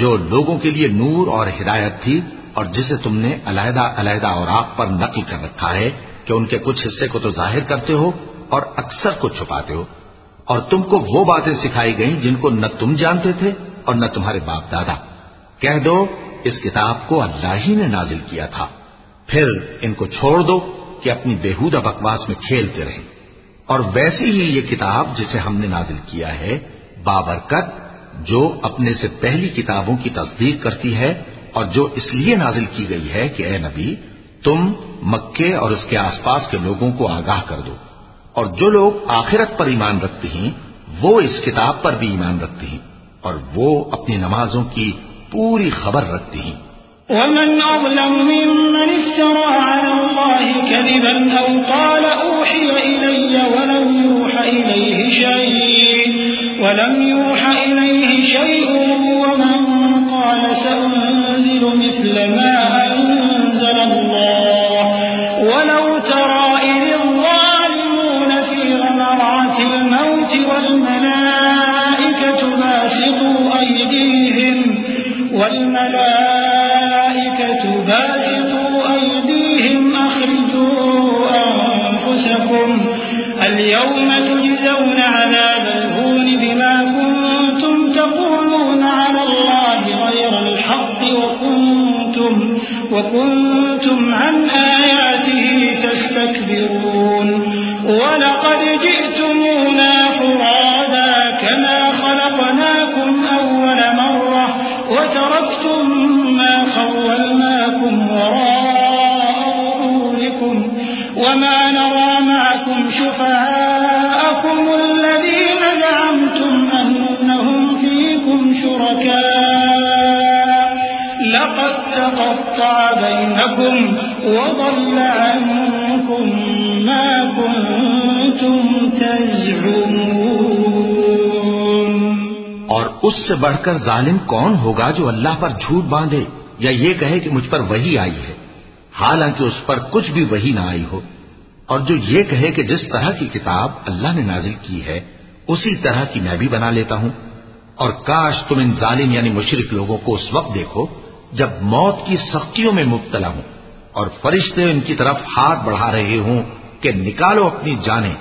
B: جو لوگوں کے لیے نور اور ہدایت تھی اور جسے تم نے علیحدہ علیحدہ اور آپ پر نقل کر رکھا ہے کہ ان کے کچھ حصے کو تو ظاہر کرتے ہو اور اکثر کو چھپاتے ہو اور تم کو وہ باتیں سکھائی گئیں جن کو نہ تم جانتے تھے اور نہ تمہارے باپ دادا کہہ دو اس کتاب کو اللہ ہی نے نازل کیا تھا پھر ان کو چھوڑ دو کہ اپنی بےحودہ بکواس میں کھیلتے رہیں اور ویسی ہی یہ کتاب جسے ہم نے نازل کیا ہے بابرکت جو اپنے سے پہلی کتابوں کی تصدیق کرتی ہے اور جو اس لیے نازل کی گئی ہے کہ اے نبی تم مکے اور اس کے آس پاس کے لوگوں کو آگاہ کر دو اور جو لوگ آخرت پر ایمان رکھتے ہیں وہ اس کتاب پر بھی ایمان رکھتے ہیں اور وہ اپنی نمازوں کی پوری خبر رکھتے ہیں
C: ومن أظلم ممن افترى على الله كذبا أو قال أوحي إلي ولم يوح إليه شيء ولم يوح إليه شيء ومن قال سأنزل مثل ما أنزل الله ولو ترى إذ الظالمون في غمرات الموت والملائكة والملائكة باسطوا أيديهم أخرجوا أنفسكم اليوم تجزون على الهون بما كنتم تقولون على الله غير الحق وكنتم, وكنتم عن آياته تستكبرون ولقد وما نرى معكم شفعاءكم الذين زعمتم أنهم فيكم شركاء لقد تقطع بينكم وضل عنكم ما كنتم تزعمون
B: سے بڑھ کر ظالم کون ہوگا جو اللہ پر جھوٹ باندھے یا یہ کہے کہ مجھ پر वही آئی ہے حالانکہ اس پر کچھ بھی وہی نہ آئی ہو اور جو یہ کہے کہ جس طرح کی کتاب اللہ نے نازل کی ہے اسی طرح کی میں بھی بنا لیتا ہوں اور کاش تم ان ظالم یعنی مشرق لوگوں کو اس وقت دیکھو جب موت کی سختیوں میں مبتلا ہوں اور فرشتے ان کی طرف ہاتھ بڑھا رہے ہوں کہ نکالو اپنی جانیں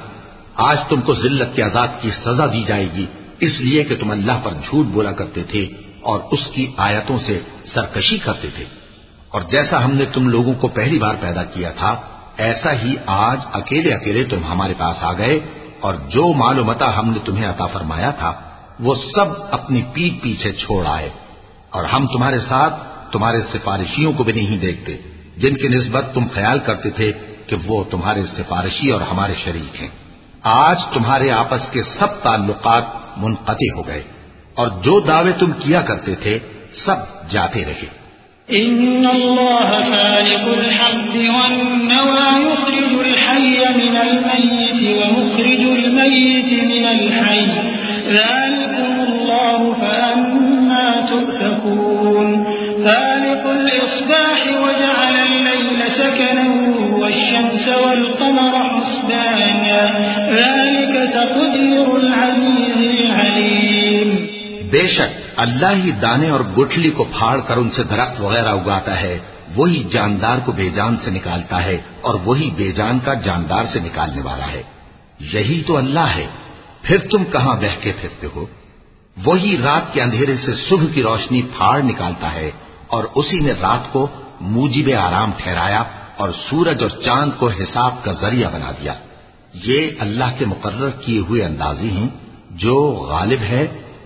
B: آج تم کو ذلت کے آزاد کی سزا دی جائے گی اس لیے کہ تم اللہ پر جھوٹ بولا کرتے تھے اور اس کی آیتوں سے سرکشی کرتے تھے اور جیسا ہم نے تم لوگوں کو پہلی بار پیدا کیا تھا ایسا ہی آج اکیلے اکیلے تم ہمارے پاس آ گئے اور جو معلومتا ہم نے تمہیں عطا فرمایا تھا وہ سب اپنی پیٹ پیچھے چھوڑ آئے اور ہم تمہارے ساتھ تمہارے سفارشیوں کو بھی نہیں دیکھتے جن کی نسبت تم خیال کرتے تھے کہ وہ تمہارے سفارشی اور ہمارے شریک ہیں آج تمہارے آپس کے سب تعلقات منقطع ہو گئے اور جو دعوے تم کیا کرتے تھے سب جاتے رہے
C: إن الله فالق الحب والنوى يخرج الحي من الميت ومخرج الميت من الحي ذلكم الله فأما تؤفكون فالق الإصباح وجعل الليل سكنا والشمس والقمر حسبانا ذلك تقدير العزيز
B: بے شک اللہ ہی دانے اور گٹھلی کو پھاڑ کر ان سے درخت وغیرہ اگاتا ہے وہی جاندار کو بے جان سے نکالتا ہے اور وہی بے جان کا جاندار سے نکالنے والا ہے یہی تو اللہ ہے پھر تم کہاں بہ کے پھرتے ہو وہی رات کے اندھیرے سے صبح کی روشنی پھاڑ نکالتا ہے اور اسی نے رات کو موجی آرام ٹھہرایا اور سورج اور چاند کو حساب کا ذریعہ بنا دیا یہ اللہ کے مقرر کیے ہوئے اندازی ہیں جو غالب ہے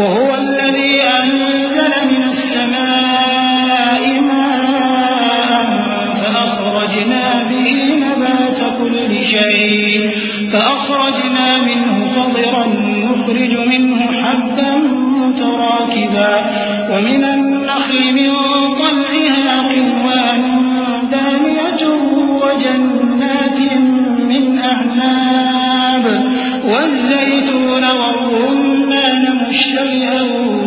C: وهو الذي أنزل من السماء ماء فأخرجنا به نبات كل شيء فأخرجنا منه خضرا نخرج منه حبا متراكبا ومن النخل من طلع اور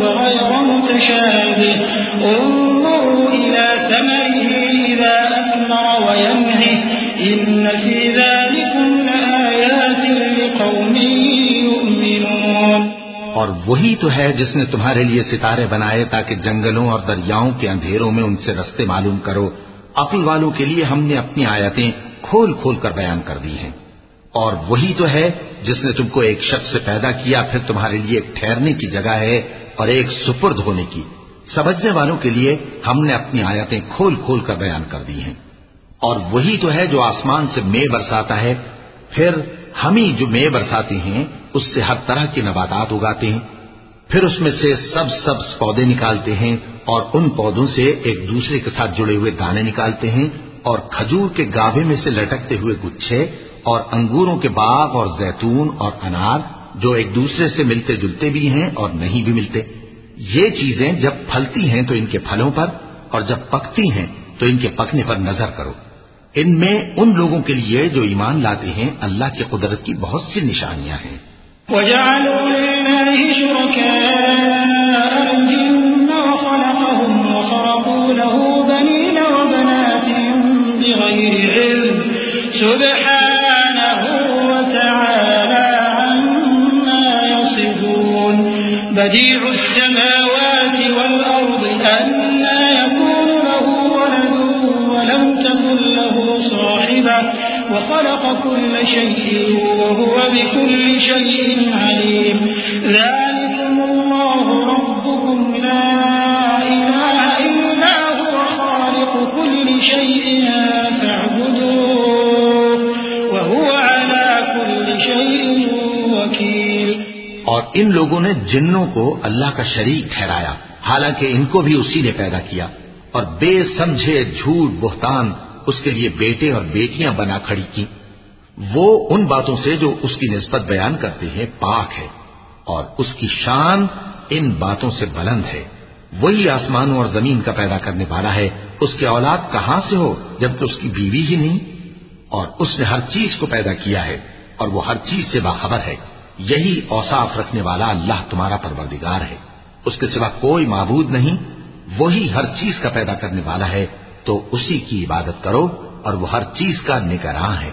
B: وہی تو ہے جس نے تمہارے لیے ستارے بنائے تاکہ جنگلوں اور دریاؤں کے اندھیروں میں ان سے رستے معلوم کرو عقل والوں کے لیے ہم نے اپنی آیتیں کھول کھول کر بیان کر دی ہیں اور وہی تو ہے جس نے تم کو ایک شخص سے پیدا کیا پھر تمہارے لیے ایک ٹھہرنے کی جگہ ہے اور ایک سپرد ہونے کی سمجھنے والوں کے لیے ہم نے اپنی آیتیں کھول کھول کر بیان کر دی ہیں اور وہی تو ہے جو آسمان سے مے برساتا ہے پھر ہم ہی جو مے برساتے ہیں اس سے ہر طرح کے نباتات اگاتے ہیں پھر اس میں سے سب سب پودے نکالتے ہیں اور ان پودوں سے ایک دوسرے کے ساتھ جڑے ہوئے دانے نکالتے ہیں اور کھجور کے گاھے میں سے لٹکتے ہوئے گچھے اور انگوروں کے باغ اور زیتون اور انار جو ایک دوسرے سے ملتے جلتے بھی ہیں اور نہیں بھی ملتے یہ چیزیں جب پھلتی ہیں تو ان کے پھلوں پر اور جب پکتی ہیں تو ان کے پکنے پر نظر کرو ان میں ان لوگوں کے لیے جو ایمان لاتے ہیں اللہ کی قدرت کی بہت سی نشانیاں ہیں
C: كل شيء وهو بكل شيء عليم ذلكم الله ربكم لا إله إلا هو خالق كل شيء
B: اور ان لوگوں نے جنوں کو اللہ کا شریک ٹھہرایا حالانکہ ان کو بھی اسی نے پیدا کیا اور بے سمجھے جھوٹ بہتان اس کے لیے بیٹے اور بیٹیاں بنا کھڑی کی وہ ان باتوں سے جو اس کی نسبت بیان کرتے ہیں پاک ہے اور اس کی شان ان باتوں سے بلند ہے وہی آسمانوں اور زمین کا پیدا کرنے والا ہے اس کے اولاد کہاں سے ہو جبکہ اس کی بیوی ہی نہیں اور اس نے ہر چیز کو پیدا کیا ہے اور وہ ہر چیز سے باخبر ہے یہی اوساف رکھنے والا اللہ تمہارا پروردگار ہے اس کے سوا کوئی معبود نہیں وہی ہر چیز کا پیدا کرنے والا ہے تو اسی کی عبادت کرو اور وہ ہر چیز کا نگراں ہے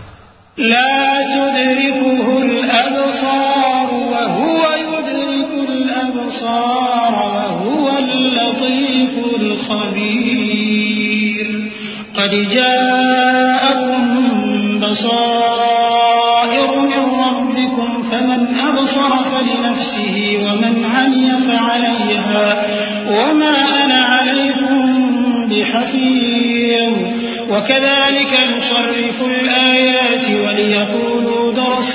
C: لا تدركه الأبصار وهو يدرك الأبصار وهو اللطيف الخبير قد جاءكم بصائر من ربكم فمن أبصر فلنفسه ومن عمي فعليها وما أنا عليكم بحفير وكذلك نصرف الآيات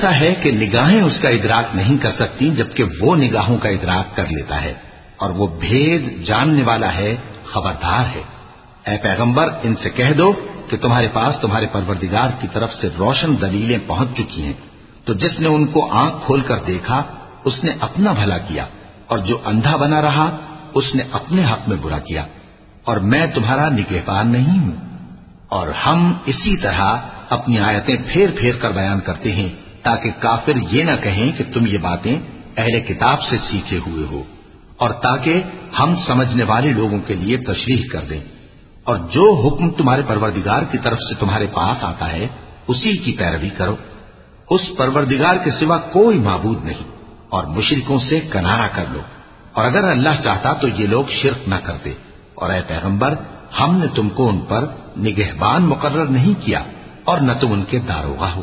B: ایسا ہے کہ نگاہیں اس کا ادراک نہیں کر سکتی جبکہ وہ نگاہوں کا ادراک کر لیتا ہے اور وہ بھید جاننے والا ہے خبردار ہے اے پیغمبر ان سے سے کہہ دو کہ تمہارے تمہارے پاس پروردگار کی طرف روشن دلیلیں پہنچ چکی ہیں تو جس نے ان کو آنکھ کھول کر دیکھا اس نے اپنا بھلا کیا اور جو اندھا بنا رہا اس نے اپنے حق میں برا کیا اور میں تمہارا نگہ نہیں ہوں اور ہم اسی طرح اپنی آیتیں پھیر پھیر کر بیان کرتے ہیں تاکہ کافر یہ نہ کہیں کہ تم یہ باتیں اہل کتاب سے سیکھے ہوئے ہو اور تاکہ ہم سمجھنے والے لوگوں کے لیے تشریح کر دیں اور جو حکم تمہارے پروردگار کی طرف سے تمہارے پاس آتا ہے اسی کی پیروی کرو اس پروردگار کے سوا کوئی معبود نہیں اور مشرکوں سے کنارہ کر لو اور اگر اللہ چاہتا تو یہ لوگ شرک نہ کرتے اور اے پیغمبر ہم نے تم کو ان پر نگہبان مقرر نہیں کیا اور نہ تم ان کے داروغہ ہو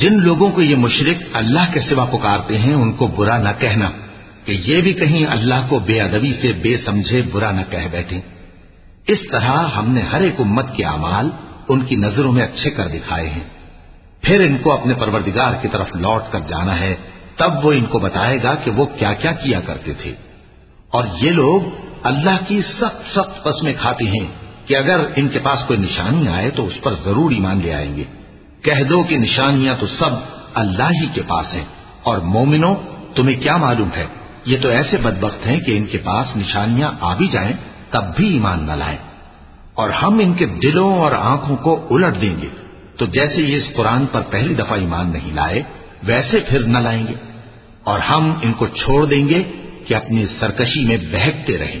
B: جن لوگوں کو یہ مشرق اللہ کے سوا پکارتے ہیں ان کو برا نہ کہنا کہ یہ بھی کہیں اللہ کو بے ادبی سے بے سمجھے برا نہ کہہ بیٹھے اس طرح ہم نے ہر ایک امت کے اعمال ان کی نظروں میں اچھے کر دکھائے ہیں پھر ان کو اپنے پروردگار کی طرف لوٹ کر جانا ہے تب وہ ان کو بتائے گا کہ وہ کیا کیا کیا کرتے تھے اور یہ لوگ اللہ کی سخت سخت پس میں کھاتے ہیں کہ اگر ان کے پاس کوئی نشانی آئے تو اس پر ضرور ایمان لے آئیں گے کہہ دو کہ نشانیاں تو سب اللہ ہی کے پاس ہیں اور مومنوں تمہیں کیا معلوم ہے یہ تو ایسے بدبخت ہیں کہ ان کے پاس نشانیاں آ بھی جائیں تب بھی ایمان نہ لائیں اور ہم ان کے دلوں اور آنکھوں کو الٹ دیں گے تو جیسے یہ اس قرآن پر پہلی دفعہ ایمان نہیں لائے ویسے پھر نہ لائیں گے اور ہم ان کو چھوڑ دیں گے کہ اپنی سرکشی میں بہکتے رہیں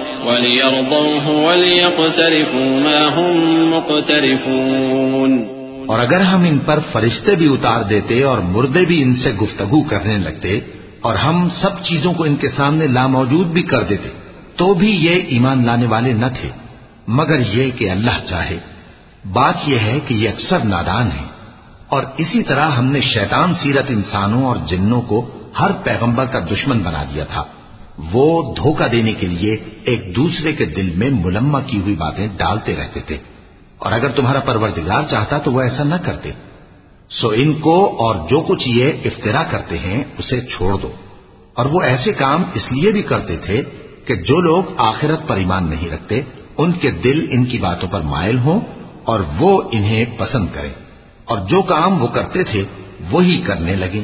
A: اور
B: اگر ہم ان پر فرشتے بھی اتار دیتے اور مردے بھی ان سے گفتگو کرنے لگتے اور ہم سب چیزوں کو ان کے سامنے لاموجود بھی کر دیتے تو بھی یہ ایمان لانے والے نہ تھے مگر یہ کہ اللہ چاہے بات یہ ہے کہ یہ اکثر نادان ہے اور اسی طرح ہم نے شیطان سیرت انسانوں اور جنوں کو ہر پیغمبر کا دشمن بنا دیا تھا وہ دھوکہ دینے کے لیے ایک دوسرے کے دل میں ملمہ کی ہوئی باتیں ڈالتے رہتے تھے اور اگر تمہارا پروردگار چاہتا تو وہ ایسا نہ کرتے سو ان کو اور جو کچھ یہ افطرا کرتے ہیں اسے چھوڑ دو اور وہ ایسے کام اس لیے بھی کرتے تھے کہ جو لوگ آخرت پر ایمان نہیں رکھتے ان کے دل ان کی باتوں پر مائل ہوں اور وہ انہیں پسند کریں اور جو کام وہ کرتے تھے وہی کرنے لگے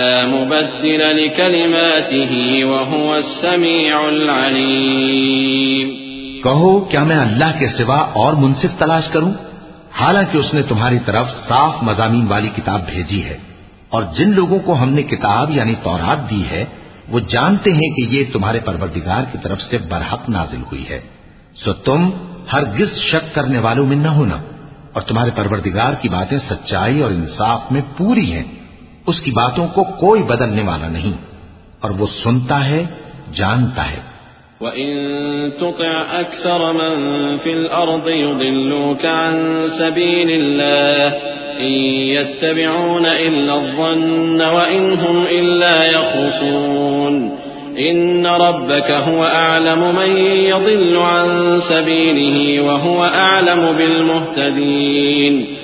A: لا مبدل لكلماته وهو السميع
B: العليم کہو کیا میں اللہ کے سوا اور منصف تلاش کروں حالانکہ اس نے تمہاری طرف صاف مضامین والی کتاب بھیجی ہے اور جن لوگوں کو ہم نے کتاب یعنی تورات دی ہے وہ جانتے ہیں کہ یہ تمہارے پروردگار کی طرف سے برحق نازل ہوئی ہے سو تم ہر گز شک کرنے والوں میں نہ ہونا اور تمہارے پروردگار کی باتیں سچائی اور انصاف میں پوری ہیں کی باتوں کو کوئی بدلنے والا نہیں اور وہ سنتا ہے جانتا ہے
A: وإن تطع أكثر من في الأرض يضلوك عن سبيل الله إن يتبعون إلا الظن وإن هم إلا يخرصون إن ربك هو أعلم من يضل عن سبيله وهو أعلم بالمهتدين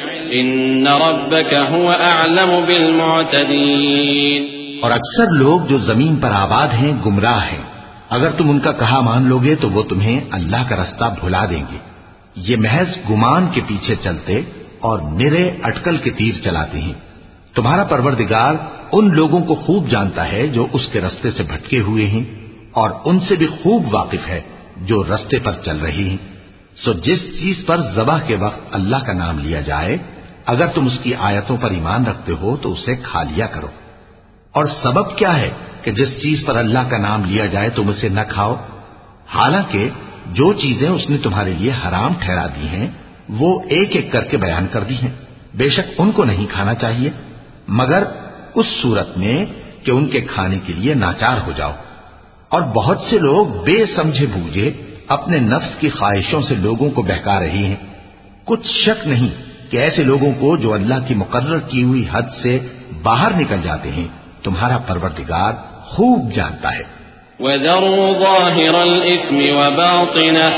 A: ان ربك هو اعلم
B: بالمعتدين اور اکثر لوگ جو زمین پر آباد ہیں گمراہ ہیں اگر تم ان کا کہا مان لو گے تو وہ تمہیں اللہ کا رستہ بھلا دیں گے یہ محض گمان کے پیچھے چلتے اور میرے اٹکل کے تیر چلاتے ہیں تمہارا پروردگار ان لوگوں کو خوب جانتا ہے جو اس کے رستے سے بھٹکے ہوئے ہیں اور ان سے بھی خوب واقف ہے جو رستے پر چل رہی ہیں سو جس چیز پر ذبح کے وقت اللہ کا نام لیا جائے اگر تم اس کی آیتوں پر ایمان رکھتے ہو تو اسے کھا لیا کرو اور سبب کیا ہے کہ جس چیز پر اللہ کا نام لیا جائے تم اسے نہ کھاؤ حالانکہ جو چیزیں اس نے تمہارے لیے حرام ٹھہرا دی ہیں وہ ایک ایک کر کے بیان کر دی ہیں بے شک ان کو نہیں کھانا چاہیے مگر اس صورت میں کہ ان کے کھانے کے لیے ناچار ہو جاؤ اور بہت سے لوگ بے سمجھے بوجھے اپنے نفس کی خواہشوں سے لوگوں کو بہکا رہی ہیں کچھ شک نہیں کہ ایسے لوگوں کو جو اللہ کی مقرر کی ہوئی حد سے باہر نکل جاتے ہیں تمہارا پروردگار خوب جانتا ہے
A: وذروا ظاهر الإثم وباطنه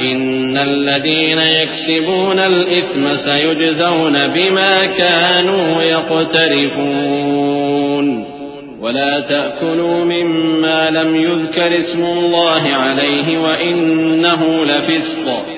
A: إن الذين يكسبون الإثم سيجزون بما كانوا يقترفون ولا تأكلوا مما لم يذكر اسم الله عليه وإنه لفسق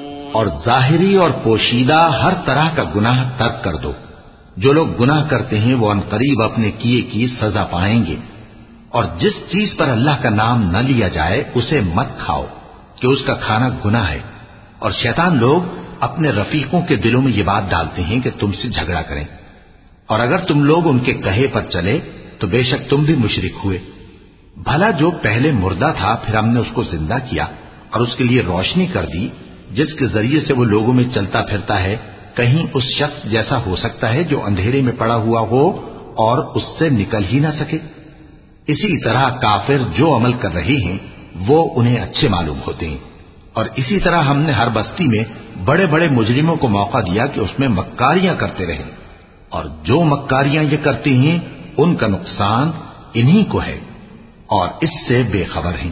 B: اور ظاہری اور پوشیدہ ہر طرح کا گناہ ترک کر دو جو لوگ گناہ کرتے ہیں وہ ان قریب اپنے کیے کی سزا پائیں گے اور جس چیز پر اللہ کا نام نہ لیا جائے اسے مت کھاؤ کہ اس کا کھانا گنا ہے اور شیطان لوگ اپنے رفیقوں کے دلوں میں یہ بات ڈالتے ہیں کہ تم سے جھگڑا کریں اور اگر تم لوگ ان کے کہے پر چلے تو بے شک تم بھی مشرک ہوئے بھلا جو پہلے مردہ تھا پھر ہم نے اس کو زندہ کیا اور اس کے لیے روشنی کر دی جس کے ذریعے سے وہ لوگوں میں چلتا پھرتا ہے کہیں اس شخص جیسا ہو سکتا ہے جو اندھیرے میں پڑا ہوا ہو اور اس سے نکل ہی نہ سکے اسی طرح کافر جو عمل کر رہے ہیں وہ انہیں اچھے معلوم ہوتے ہیں اور اسی طرح ہم نے ہر بستی میں بڑے بڑے مجرموں کو موقع دیا کہ اس میں مکاریاں کرتے رہیں اور جو مکاریاں یہ کرتی ہیں ان کا نقصان انہی کو ہے اور اس سے بے خبر ہیں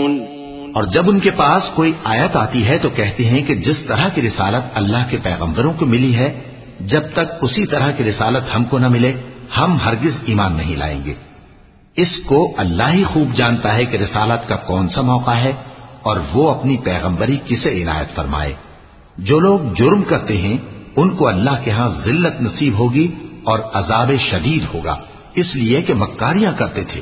B: اور جب ان کے پاس کوئی آیت آتی ہے تو کہتے ہیں کہ جس طرح کی رسالت اللہ کے پیغمبروں کو ملی ہے جب تک اسی طرح کی رسالت ہم کو نہ ملے ہم ہرگز ایمان نہیں لائیں گے اس کو اللہ ہی خوب جانتا ہے کہ رسالت کا کون سا موقع ہے اور وہ اپنی پیغمبری کسے عنایت فرمائے جو لوگ جرم کرتے ہیں ان کو اللہ کے ہاں ذلت نصیب ہوگی اور عذاب شدید ہوگا اس لیے کہ مکاریاں کرتے تھے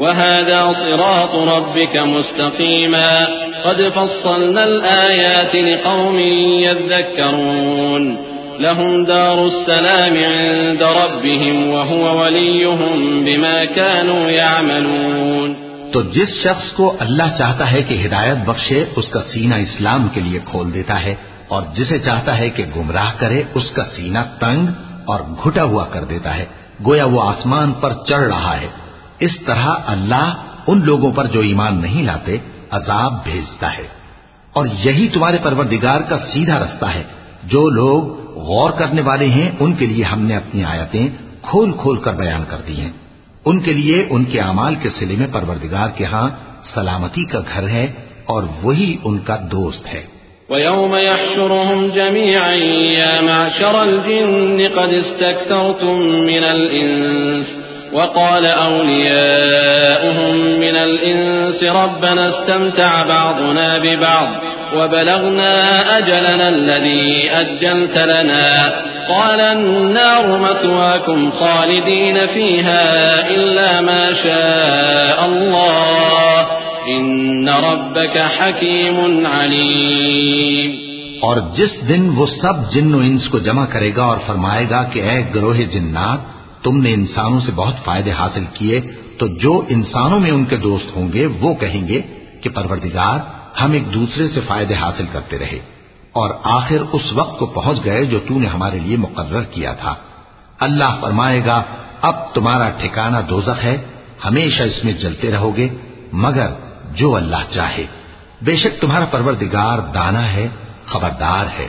A: وهذا صراط ربك مستقيما قد فصلنا الآيات لقوم يذكرون لهم دار السلام عند ربهم وهو وليهم بما كانوا يعملون
B: تو جس شخص کو اللہ چاہتا ہے کہ ہدایت بخشے اس کا سینہ اسلام کے لیے کھول دیتا ہے اور جسے چاہتا ہے کہ گمراہ کرے اس کا سینہ تنگ اور گھٹا ہوا کر دیتا ہے گویا وہ آسمان پر چڑھ رہا ہے اس طرح اللہ ان لوگوں پر جو ایمان نہیں لاتے عذاب بھیجتا ہے اور یہی تمہارے پروردگار کا سیدھا رستہ ہے جو لوگ غور کرنے والے ہیں ان کے لیے ہم نے اپنی آیتیں کھول کھول کر بیان کر دی ہیں ان کے لیے ان کے اعمال کے سلے میں پروردگار کے ہاں سلامتی کا گھر ہے اور وہی ان کا دوست ہے
A: وَيَوْمَ يَحْشُرُهُمْ جَمِيعًا يَا مَعْشَرَ الْجِنِّ الْإِنسِ وقال أولياؤهم من الإنس ربنا استمتع بعضنا ببعض وبلغنا أجلنا الذي أجلت لنا قال النار مثواكم خالدين فيها إلا ما شاء الله إن ربك حكيم عليم
B: وہ سب جن و انس کو جمع کرے گا اور فرمائے گا کہ اے گروہ جنات تم نے انسانوں سے بہت فائدے حاصل کیے تو جو انسانوں میں ان کے دوست ہوں گے وہ کہیں گے کہ پروردگار ہم ایک دوسرے سے فائدے حاصل کرتے رہے اور آخر اس وقت کو پہنچ گئے جو نے ہمارے لیے مقرر کیا تھا اللہ فرمائے گا اب تمہارا ٹھکانہ دوزخ ہے ہمیشہ اس میں جلتے رہو گے مگر جو اللہ چاہے بے شک تمہارا پروردگار دانا ہے خبردار ہے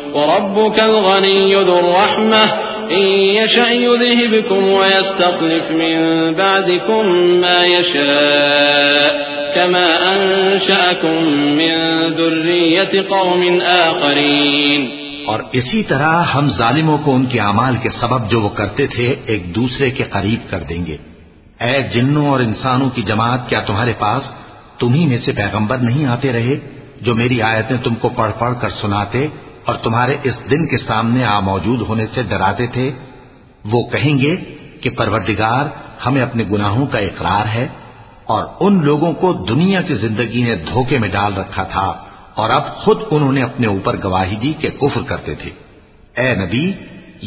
A: وربك الغني ذو الرحمة إن يذهبكم ويستخلف من من بعدكم ما يشاء كما أنشأكم ذرية قوم آخرين
B: اور اسی طرح ہم ظالموں کو ان کے اعمال کے سبب جو وہ کرتے تھے ایک دوسرے کے قریب کر دیں گے اے جنوں اور انسانوں کی جماعت کیا تمہارے پاس تمہیں میں سے پیغمبر نہیں آتے رہے جو میری آیتیں تم کو پڑھ پڑھ کر سناتے اور تمہارے اس دن کے سامنے آ موجود ہونے سے ڈراتے تھے وہ کہیں گے کہ پروردگار ہمیں اپنے گناہوں کا اقرار ہے اور ان لوگوں کو دنیا کی زندگی نے دھوکے میں ڈال رکھا تھا اور اب خود انہوں نے اپنے اوپر گواہی دی کہ کفر کرتے تھے اے نبی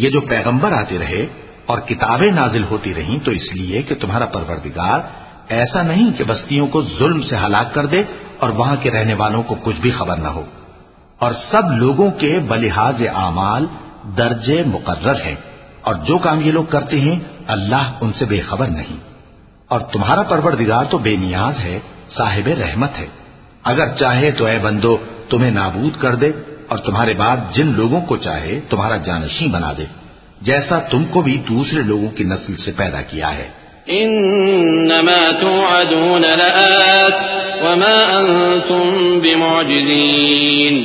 B: یہ جو پیغمبر آتے رہے اور کتابیں نازل ہوتی رہیں تو اس لیے کہ تمہارا پروردگار ایسا نہیں کہ بستیوں کو ظلم سے ہلاک کر دے اور وہاں کے رہنے والوں کو کچھ بھی خبر نہ ہو اور سب لوگوں کے بلحاظ اعمال درج مقرر ہے اور جو کام یہ لوگ کرتے ہیں اللہ ان سے بے خبر نہیں اور تمہارا پروردگار تو بے نیاز ہے صاحب رحمت ہے اگر چاہے تو اے بندو تمہیں نابود کر دے اور تمہارے بعد جن لوگوں کو چاہے تمہارا جانشی بنا دے جیسا تم کو بھی دوسرے لوگوں کی نسل سے پیدا کیا ہے
A: انما توعدون لآت وما انتم بمعجزین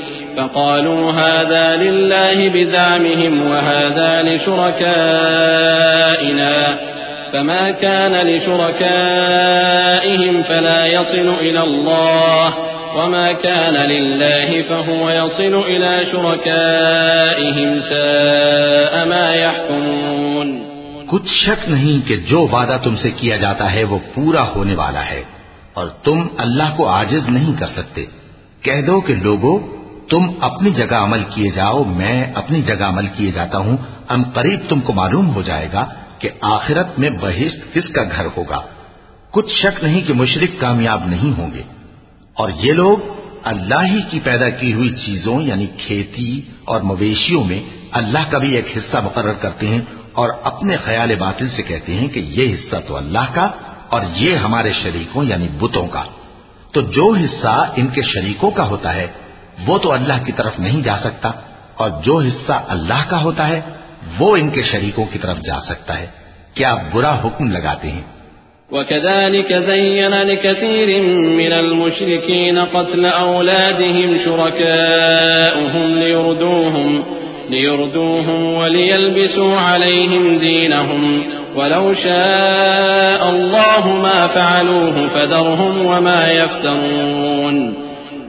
A: فقالوا هذا لله بزعمهم وهذا لشركائنا فما كان لشركائهم فلا يصل إلى الله وما كان لله فهو يصل
B: إلى شركائهم
A: ساء ما
B: يحكمون شک نہیں کہ جو وعدہ تم سے کیا جاتا ہے وہ پورا ہونے والا ہے اور تم اللہ کو आजिज نہیں کر سکتے کہہ دو کہ لوگوں تم اپنی جگہ عمل کیے جاؤ میں اپنی جگہ عمل کیے جاتا ہوں ان قریب تم کو معلوم ہو جائے گا کہ آخرت میں بہشت کس کا گھر ہوگا کچھ شک نہیں کہ مشرق کامیاب نہیں ہوں گے اور یہ لوگ اللہ ہی کی پیدا کی ہوئی چیزوں یعنی کھیتی اور مویشیوں میں اللہ کا بھی ایک حصہ مقرر کرتے ہیں اور اپنے خیال باطل سے کہتے ہیں کہ یہ حصہ تو اللہ کا اور یہ ہمارے شریکوں یعنی بتوں کا تو جو حصہ ان کے شریکوں کا ہوتا ہے وہ تو اللہ کی طرف نہیں جا سکتا اور جو حصہ اللہ کا ہوتا ہے وہ ان کے شریکوں کی طرف جا سکتا ہے کیا برا حکم لگاتے ہیں
A: وَكَذَلِكَ زَيَّنَ لِكَثِيرٍ مِّنَ الْمُشْرِكِينَ قَتْلَ أَوْلَادِهِمْ شُرَكَاؤُهُمْ لِيُرْدُوهُمْ لِيُرْدُوهُمْ وَلِيَلْبِسُوا عَلَيْهِمْ دِينَهُمْ وَلَوْ شَاءَ اللَّهُ مَا فَعَلُوهُ فَدَرْهُمْ وَمَا يَفْتَرُونَ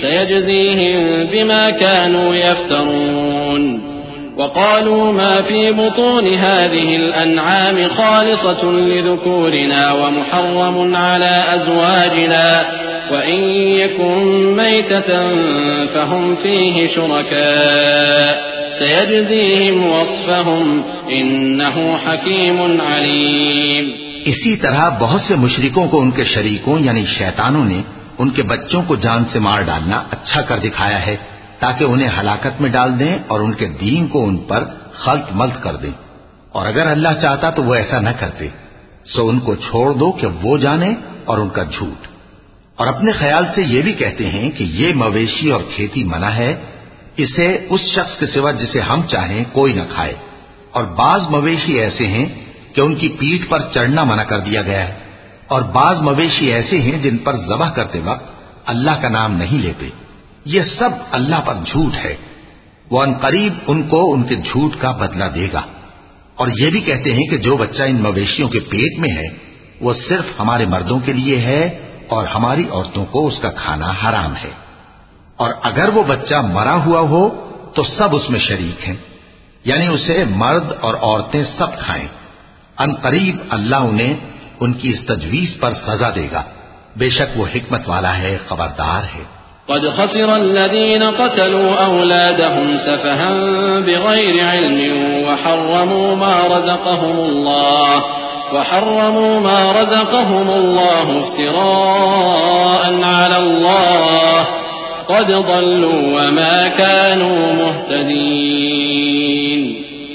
A: سيجزيهم بما كانوا يفترون وقالوا ما في بطون هذه الأنعام خالصة لذكورنا ومحرم على أزواجنا وإن يكن ميتة فهم فيه شركاء سيجزيهم وصفهم إنه حكيم عليم
B: اسی طرح بہت سے مشرکوں کو ان کے شریکوں یعنی شیطانوں نے ان کے بچوں کو جان سے مار ڈالنا اچھا کر دکھایا ہے تاکہ انہیں ہلاکت میں ڈال دیں اور ان کے دین کو ان پر خلط ملت کر دیں اور اگر اللہ چاہتا تو وہ ایسا نہ کرتے سو ان کو چھوڑ دو کہ وہ جانے اور ان کا جھوٹ اور اپنے خیال سے یہ بھی کہتے ہیں کہ یہ مویشی اور کھیتی منع ہے اسے اس شخص کے سوا جسے ہم چاہیں کوئی نہ کھائے اور بعض مویشی ایسے ہیں کہ ان کی پیٹھ پر چڑھنا منع کر دیا گیا ہے اور بعض مویشی ایسے ہیں جن پر ذبح کرتے وقت اللہ کا نام نہیں لیتے یہ سب اللہ پر جھوٹ ہے وہ ان قریب ان کو ان کے جھوٹ کا بدلہ دے گا اور یہ بھی کہتے ہیں کہ جو بچہ ان مویشیوں کے پیٹ میں ہے وہ صرف ہمارے مردوں کے لیے ہے اور ہماری عورتوں کو اس کا کھانا حرام ہے اور اگر وہ بچہ مرا ہوا ہو تو سب اس میں شریک ہیں یعنی اسے مرد اور عورتیں سب کھائیں ان قریب اللہ انہیں تجویز پر سزا دے گا بے شک وہ حکمت والا ہے خبردار ہے
A: قد خسر الذين قتلوا أولادهم سفها بغير علم وحرموا ما رزقهم الله وحرموا ما رزقهم الله افتراء على الله قد ضلوا وما كانوا مهتدين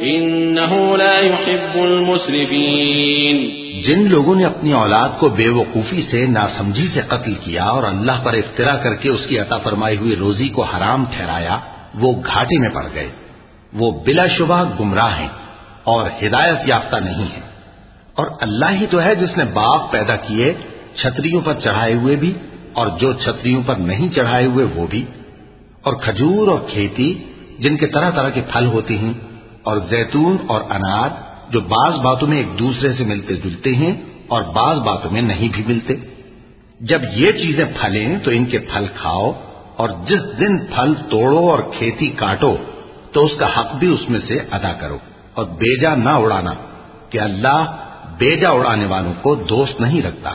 A: لا يحب
B: جن لوگوں نے اپنی اولاد کو بے وقوفی سے ناسمجھی سے قتل کیا اور اللہ پر افطرا کر کے اس کی عطا فرمائی ہوئی روزی کو حرام ٹھہرایا وہ گھاٹی میں پڑ گئے وہ بلا شبہ گمراہ ہیں اور ہدایت یافتہ نہیں ہیں اور اللہ ہی تو ہے جس نے باغ پیدا کیے چھتریوں پر چڑھائے ہوئے بھی اور جو چھتریوں پر نہیں چڑھائے ہوئے وہ بھی اور کھجور اور کھیتی جن کے طرح طرح کے پھل ہوتے ہیں اور زیتون اور انار جو بعض باتوں میں ایک دوسرے سے ملتے جلتے ہیں اور بعض باتوں میں نہیں بھی ملتے جب یہ چیزیں پھلیں تو ان کے پھل کھاؤ اور جس دن پھل توڑو اور کھیتی کاٹو تو اس کا حق بھی اس میں سے ادا کرو اور بیجا نہ اڑانا کہ اللہ بیجا اڑانے والوں کو دوست نہیں رکھتا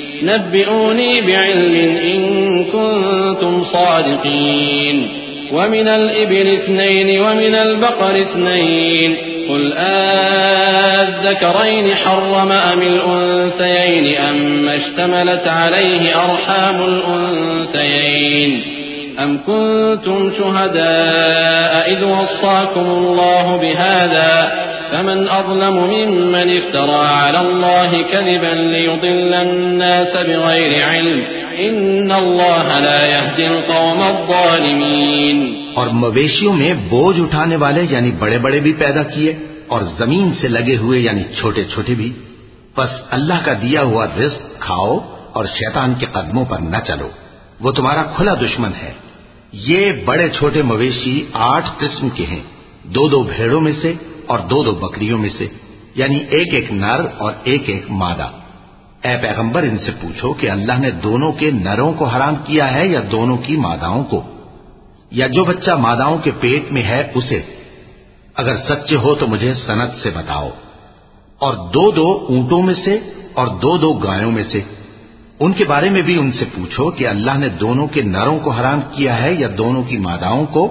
A: نبئوني بعلم إن كنتم صادقين ومن الإبل اثنين ومن البقر اثنين قل آذكرين حرم أم الأنثيين أم اشتملت عليه أرحام الأنثيين أم كنتم شهداء إذ وصاكم الله بهذا فمن أظلم ممن افترى على الله الله كذبا ليضل الناس بغير علم إن لا يهدي القوم
B: الظالمين اور مویشیوں میں بوجھ اٹھانے والے یعنی بڑے بڑے بھی پیدا کیے اور زمین سے لگے ہوئے یعنی چھوٹے چھوٹے بھی بس اللہ کا دیا ہوا رزق کھاؤ اور شیطان کے قدموں پر نہ چلو وہ تمہارا کھلا دشمن ہے یہ بڑے چھوٹے مویشی آٹھ قسم کے ہیں دو دو بھیڑوں میں سے اور دو دو بکریوں میں سے یعنی ایک ایک نر اور ایک ایک مادہ اے پیغمبر ان سے پوچھو کہ اللہ نے دونوں کے نروں کو حرام کیا ہے یا دونوں کی ماداؤں کو یا جو بچہ ماداؤں کے پیٹ میں ہے اسے اگر سچے ہو تو مجھے سنت سے بتاؤ اور دو دو اونٹوں میں سے اور دو دو گایوں میں سے ان کے بارے میں بھی ان سے پوچھو کہ اللہ نے دونوں کے نروں کو حرام کیا ہے یا دونوں کی ماداؤں کو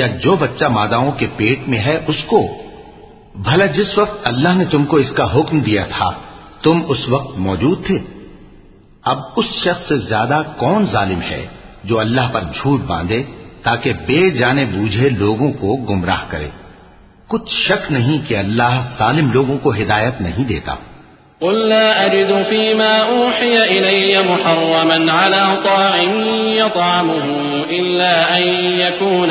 B: یا جو بچہ ماداؤں کے پیٹ میں ہے اس کو بھلا جس وقت اللہ نے تم کو اس کا حکم دیا تھا تم اس وقت موجود تھے اب اس شخص سے زیادہ کون ظالم ہے جو اللہ پر جھوٹ باندھے تاکہ بے جانے بوجھے لوگوں کو گمراہ کرے کچھ شک نہیں کہ اللہ ظالم لوگوں کو ہدایت نہیں دیتا
A: قل لا أجد فيما أوحي إلي محرما على يطعمه إلا أن يكون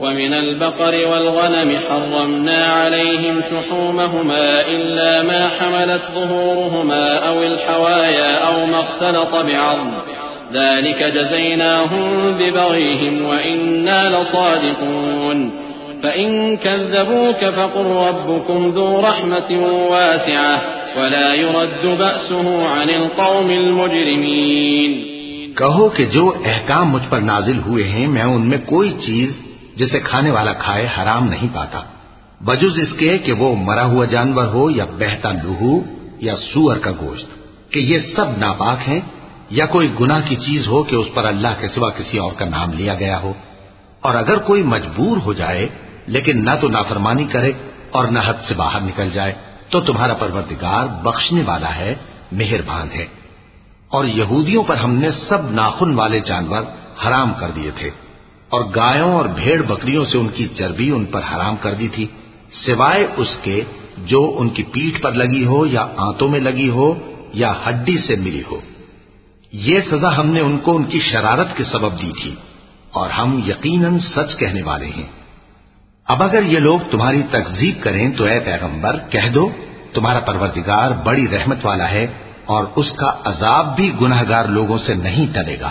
A: ومن البقر والغنم حرمنا عليهم تحومهما إلا ما حملت ظهورهما أو الحوايا أو ما اختلط بعظم ذلك جزيناهم ببغيهم وإنا لصادقون فإن كذبوك فقل ربكم ذو رحمة واسعة ولا يرد بأسه عن القوم المجرمين
B: کہ جو احکام مجھ پر نازل ہوئے ہیں میں ان میں کوئی چیز جسے کھانے والا کھائے حرام نہیں پاتا بجز اس کے کہ وہ مرا ہوا جانور ہو یا بہتا لوہو یا سور کا گوشت کہ یہ سب ناپاک ہیں یا کوئی گنا کی چیز ہو کہ اس پر اللہ کے سوا کسی اور کا نام لیا گیا ہو اور اگر کوئی مجبور ہو جائے لیکن نہ تو نافرمانی کرے اور نہ حد سے باہر نکل جائے تو تمہارا پروردگار بخشنے والا ہے مہربان ہے اور یہودیوں پر ہم نے سب ناخن والے جانور حرام کر دیے تھے اور گایوں اور بھیڑ بکریوں سے ان کی چربی ان پر حرام کر دی تھی سوائے اس کے جو ان کی پیٹھ پر لگی ہو یا آنتوں میں لگی ہو یا ہڈی سے ملی ہو یہ سزا ہم نے ان کو ان کی شرارت کے سبب دی تھی اور ہم یقیناً سچ کہنے والے ہیں اب اگر یہ لوگ تمہاری تقزیب کریں تو اے پیغمبر کہہ دو تمہارا پروردگار بڑی رحمت والا ہے اور اس کا عذاب بھی گناہ گار لوگوں سے نہیں ٹلے گا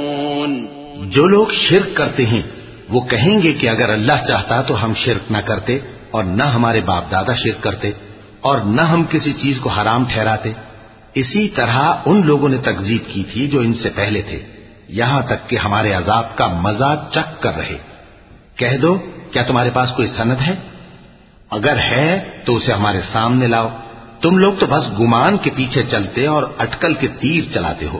B: جو لوگ شرک کرتے ہیں وہ کہیں گے کہ اگر اللہ چاہتا تو ہم شرک نہ کرتے اور نہ ہمارے باپ دادا شرک کرتے اور نہ ہم کسی چیز کو حرام ٹھہراتے اسی طرح ان لوگوں نے تکزیب کی تھی جو ان سے پہلے تھے یہاں تک کہ ہمارے عذاب کا مزا چک کر رہے کہہ دو کیا تمہارے پاس کوئی سند ہے اگر ہے تو اسے ہمارے سامنے لاؤ تم لوگ تو بس گمان کے پیچھے چلتے اور اٹکل کے تیر چلاتے ہو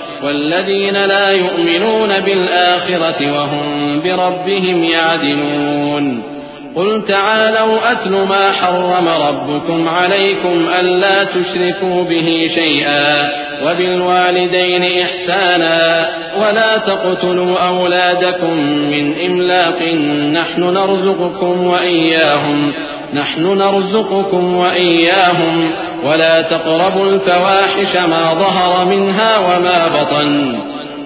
A: والذين لا يؤمنون بالآخرة وهم بربهم يعدلون قل تعالوا أتل ما حرم ربكم عليكم ألا تشركوا به شيئا وبالوالدين إحسانا ولا تقتلوا أولادكم من إملاق نحن نرزقكم وإياهم نحن نرزقكم وإياهم ولا تقربوا الفواحش ما ظهر منها وما بطن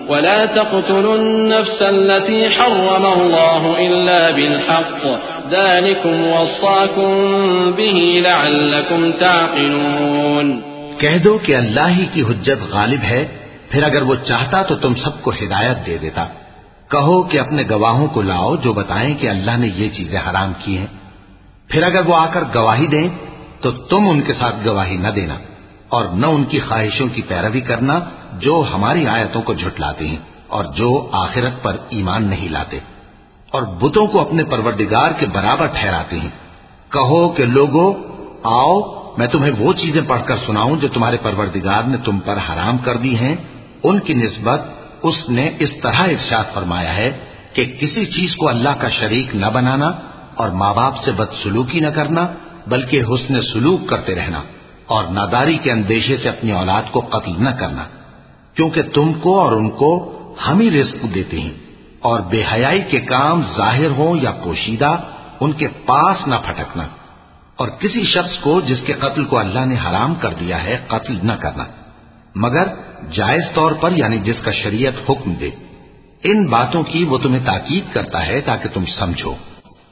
A: ولا تقتلوا النفس التي حرم الله إلا بالحق ذلكم وصاكم به لعلكم تعقلون
B: कह दो कि अल्लाह کی حجت غالب ہے پھر اگر وہ چاہتا تو تم سب کو ہدایت دے دیتا کہو کہ اپنے گواہوں کو لاؤ جو بتائیں کہ اللہ نے یہ چیزیں حرام کی ہیں پھر اگر وہ آ کر گواہی دیں تو تم ان کے ساتھ گواہی نہ دینا اور نہ ان کی خواہشوں کی پیروی کرنا جو ہماری آیتوں کو جھٹلاتے ہیں اور جو آخرت پر ایمان نہیں لاتے اور بتوں کو اپنے پروردگار کے برابر ٹھہراتے ہیں کہو کہ لوگو آؤ میں تمہیں وہ چیزیں پڑھ کر سناؤں جو تمہارے پروردگار نے تم پر حرام کر دی ہیں ان کی نسبت اس نے اس طرح ارشاد فرمایا ہے کہ کسی چیز کو اللہ کا شریک نہ بنانا اور ماں باپ سے بد سلوکی نہ کرنا بلکہ حسن سلوک کرتے رہنا اور ناداری کے اندیشے سے اپنی اولاد کو قتل نہ کرنا کیونکہ تم کو اور ان کو ہم ہی رزق دیتے ہیں اور بے حیائی کے کام ظاہر ہوں یا پوشیدہ ان کے پاس نہ پھٹکنا اور کسی شخص کو جس کے قتل کو اللہ نے حرام کر دیا ہے قتل نہ کرنا مگر جائز طور پر یعنی جس کا شریعت حکم دے ان باتوں کی وہ تمہیں تاکید کرتا ہے تاکہ تم سمجھو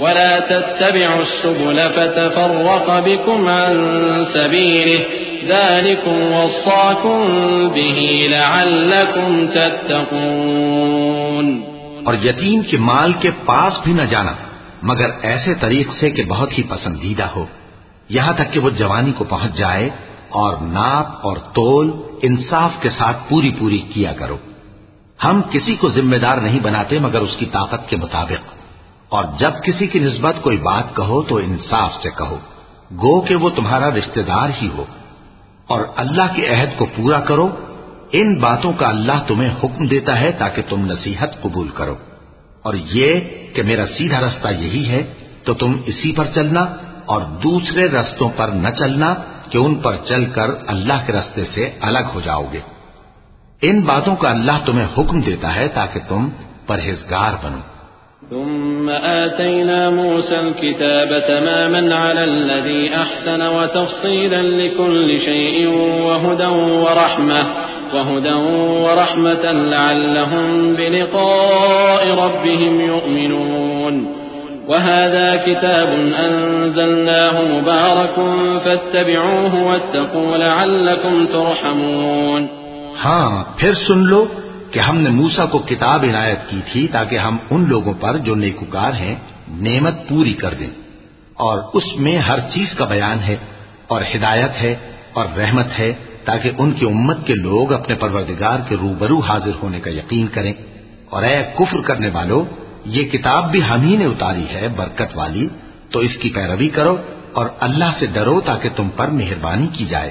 A: ولا السبل فتفرق بكم عن سبيله
B: وصاكم به لعلكم تتقون اور یتیم کے مال کے پاس بھی نہ جانا مگر ایسے طریق سے کہ بہت ہی پسندیدہ ہو یہاں تک کہ وہ جوانی کو پہنچ جائے اور ناپ اور تول انصاف کے ساتھ پوری پوری کیا کرو ہم کسی کو ذمہ دار نہیں بناتے مگر اس کی طاقت کے مطابق اور جب کسی کی نسبت کوئی بات کہو تو انصاف سے کہو گو کہ وہ تمہارا رشتہ دار ہی ہو اور اللہ کے عہد کو پورا کرو ان باتوں کا اللہ تمہیں حکم دیتا ہے تاکہ تم نصیحت قبول کرو اور یہ کہ میرا سیدھا رستہ یہی ہے تو تم اسی پر چلنا اور دوسرے رستوں پر نہ چلنا کہ ان پر چل کر اللہ کے رستے سے الگ ہو جاؤ گے ان باتوں کا اللہ تمہیں حکم دیتا ہے تاکہ تم پرہیزگار بنو
A: ثم آتينا موسى الكتاب تماما على الذي أحسن وتفصيلا لكل شيء وهدى ورحمة وهدى ورحمة لعلهم بلقاء ربهم يؤمنون وهذا كتاب أنزلناه مبارك فاتبعوه واتقوا لعلكم
B: ترحمون ها پھر سن لو کہ ہم نے موسا کو کتاب عنایت کی تھی تاکہ ہم ان لوگوں پر جو نیکوکار ہیں نعمت پوری کر دیں اور اس میں ہر چیز کا بیان ہے اور ہدایت ہے اور رحمت ہے تاکہ ان کی امت کے لوگ اپنے پروردگار کے روبرو حاضر ہونے کا یقین کریں اور اے کفر کرنے والوں یہ کتاب بھی ہم ہی نے اتاری ہے برکت والی تو اس کی پیروی کرو اور اللہ سے ڈرو تاکہ تم پر مہربانی کی جائے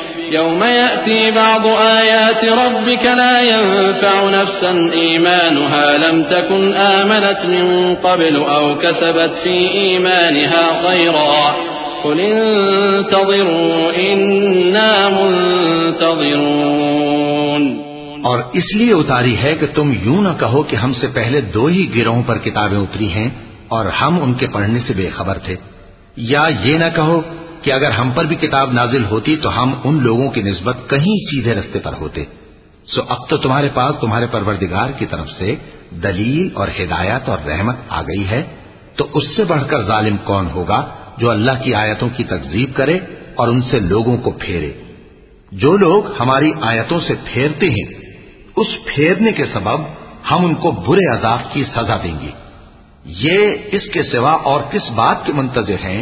A: يوم يأتي بعض آيات ربك لا ينفع نفسا إيمانها لم تكن آمنت من قبل أو كسبت في إيمانها خيرا قل
B: انتظروا إنا منتظرون اور اس لیے اتاری ہے کہ تم یوں نہ کہو کہ ہم سے پہلے دو ہی گروہوں پر کتابیں اتری ہیں اور ہم ان کے پڑھنے سے بے خبر تھے یا یہ نہ کہو کہ اگر ہم پر بھی کتاب نازل ہوتی تو ہم ان لوگوں کی نسبت کہیں سیدھے رستے پر ہوتے سو اب تو تمہارے پاس تمہارے پروردگار کی طرف سے دلیل اور ہدایت اور رحمت آ گئی ہے تو اس سے بڑھ کر ظالم کون ہوگا جو اللہ کی آیتوں کی تکزیب کرے اور ان سے لوگوں کو پھیرے جو لوگ ہماری آیتوں سے پھیرتے ہیں اس پھیرنے کے سبب ہم ان کو برے عذاب کی سزا دیں گے یہ اس کے سوا اور کس بات کے منتظر ہیں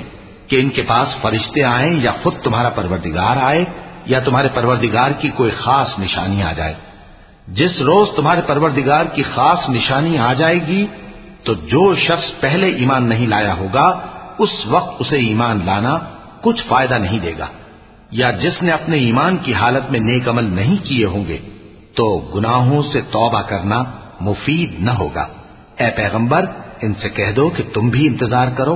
B: کہ ان کے پاس فرشتے آئیں یا خود تمہارا پروردگار آئے یا تمہارے پروردگار کی کوئی خاص نشانی آ جائے جس روز تمہارے پروردگار کی خاص نشانی آ جائے گی تو جو شخص پہلے ایمان نہیں لایا ہوگا اس وقت اسے ایمان لانا کچھ فائدہ نہیں دے گا یا جس نے اپنے ایمان کی حالت میں نیک عمل نہیں کیے ہوں گے تو گناہوں سے توبہ کرنا مفید نہ ہوگا اے پیغمبر ان سے کہہ دو کہ تم بھی انتظار کرو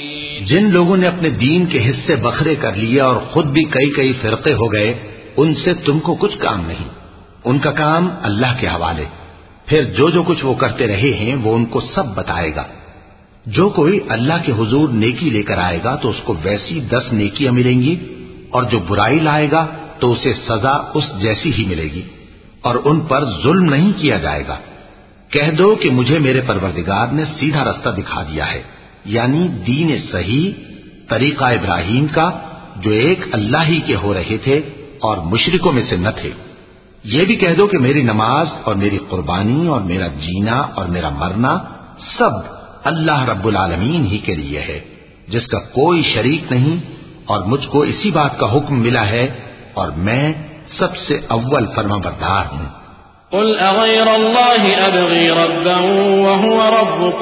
B: جن لوگوں نے اپنے دین کے حصے بکھرے کر لیے اور خود بھی کئی کئی فرقے ہو گئے ان سے تم کو کچھ کام نہیں ان کا کام اللہ کے حوالے پھر جو کچھ وہ کرتے رہے ہیں وہ ان کو سب بتائے گا جو کوئی اللہ کے حضور نیکی لے کر آئے گا تو اس کو ویسی دس نیکیاں ملیں گی اور جو برائی لائے گا تو اسے سزا اس جیسی ہی ملے گی اور ان پر ظلم نہیں کیا جائے گا کہہ دو کہ مجھے میرے پروردگار نے سیدھا رستہ دکھا دیا ہے یعنی دین صحیح طریقہ ابراہیم کا جو ایک اللہ ہی کے ہو رہے تھے اور مشرکوں میں سے نہ تھے یہ بھی کہہ دو کہ میری نماز اور میری قربانی اور میرا جینا اور میرا مرنا سب اللہ رب العالمین ہی کے لیے ہے جس کا کوئی شریک نہیں اور مجھ کو اسی بات کا حکم ملا ہے اور میں سب سے اول فرما بردار ہوں
A: قل ربا رب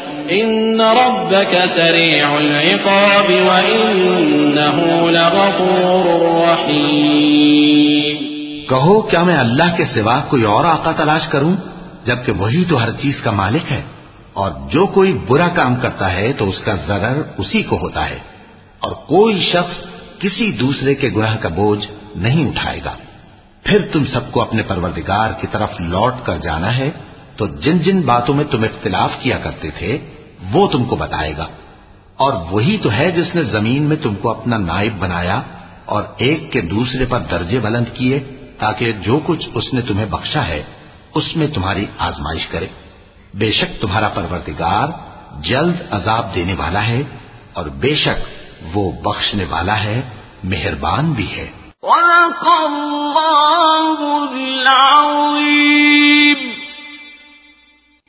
A: ربك سريع العقاب لغفور
B: رحيم کہو کیا میں اللہ کے سوا کوئی اور آقا تلاش کروں جبکہ وہی تو ہر چیز کا مالک ہے اور جو کوئی برا کام کرتا ہے تو اس کا ضرر اسی کو ہوتا ہے اور کوئی شخص کسی دوسرے کے گناہ کا بوجھ نہیں اٹھائے گا پھر تم سب کو اپنے پروردگار کی طرف لوٹ کر جانا ہے تو جن جن باتوں میں تم اختلاف کیا کرتے تھے وہ تم کو بتائے گا اور وہی تو ہے جس نے زمین میں تم کو اپنا نائب بنایا اور ایک کے دوسرے پر درجے بلند کیے تاکہ جو کچھ اس نے تمہیں بخشا ہے اس میں تمہاری آزمائش کرے بے شک تمہارا پرورتگار جلد عذاب دینے والا ہے اور بے شک وہ بخشنے والا ہے مہربان بھی ہے
C: وَلَقَ اللَّهُ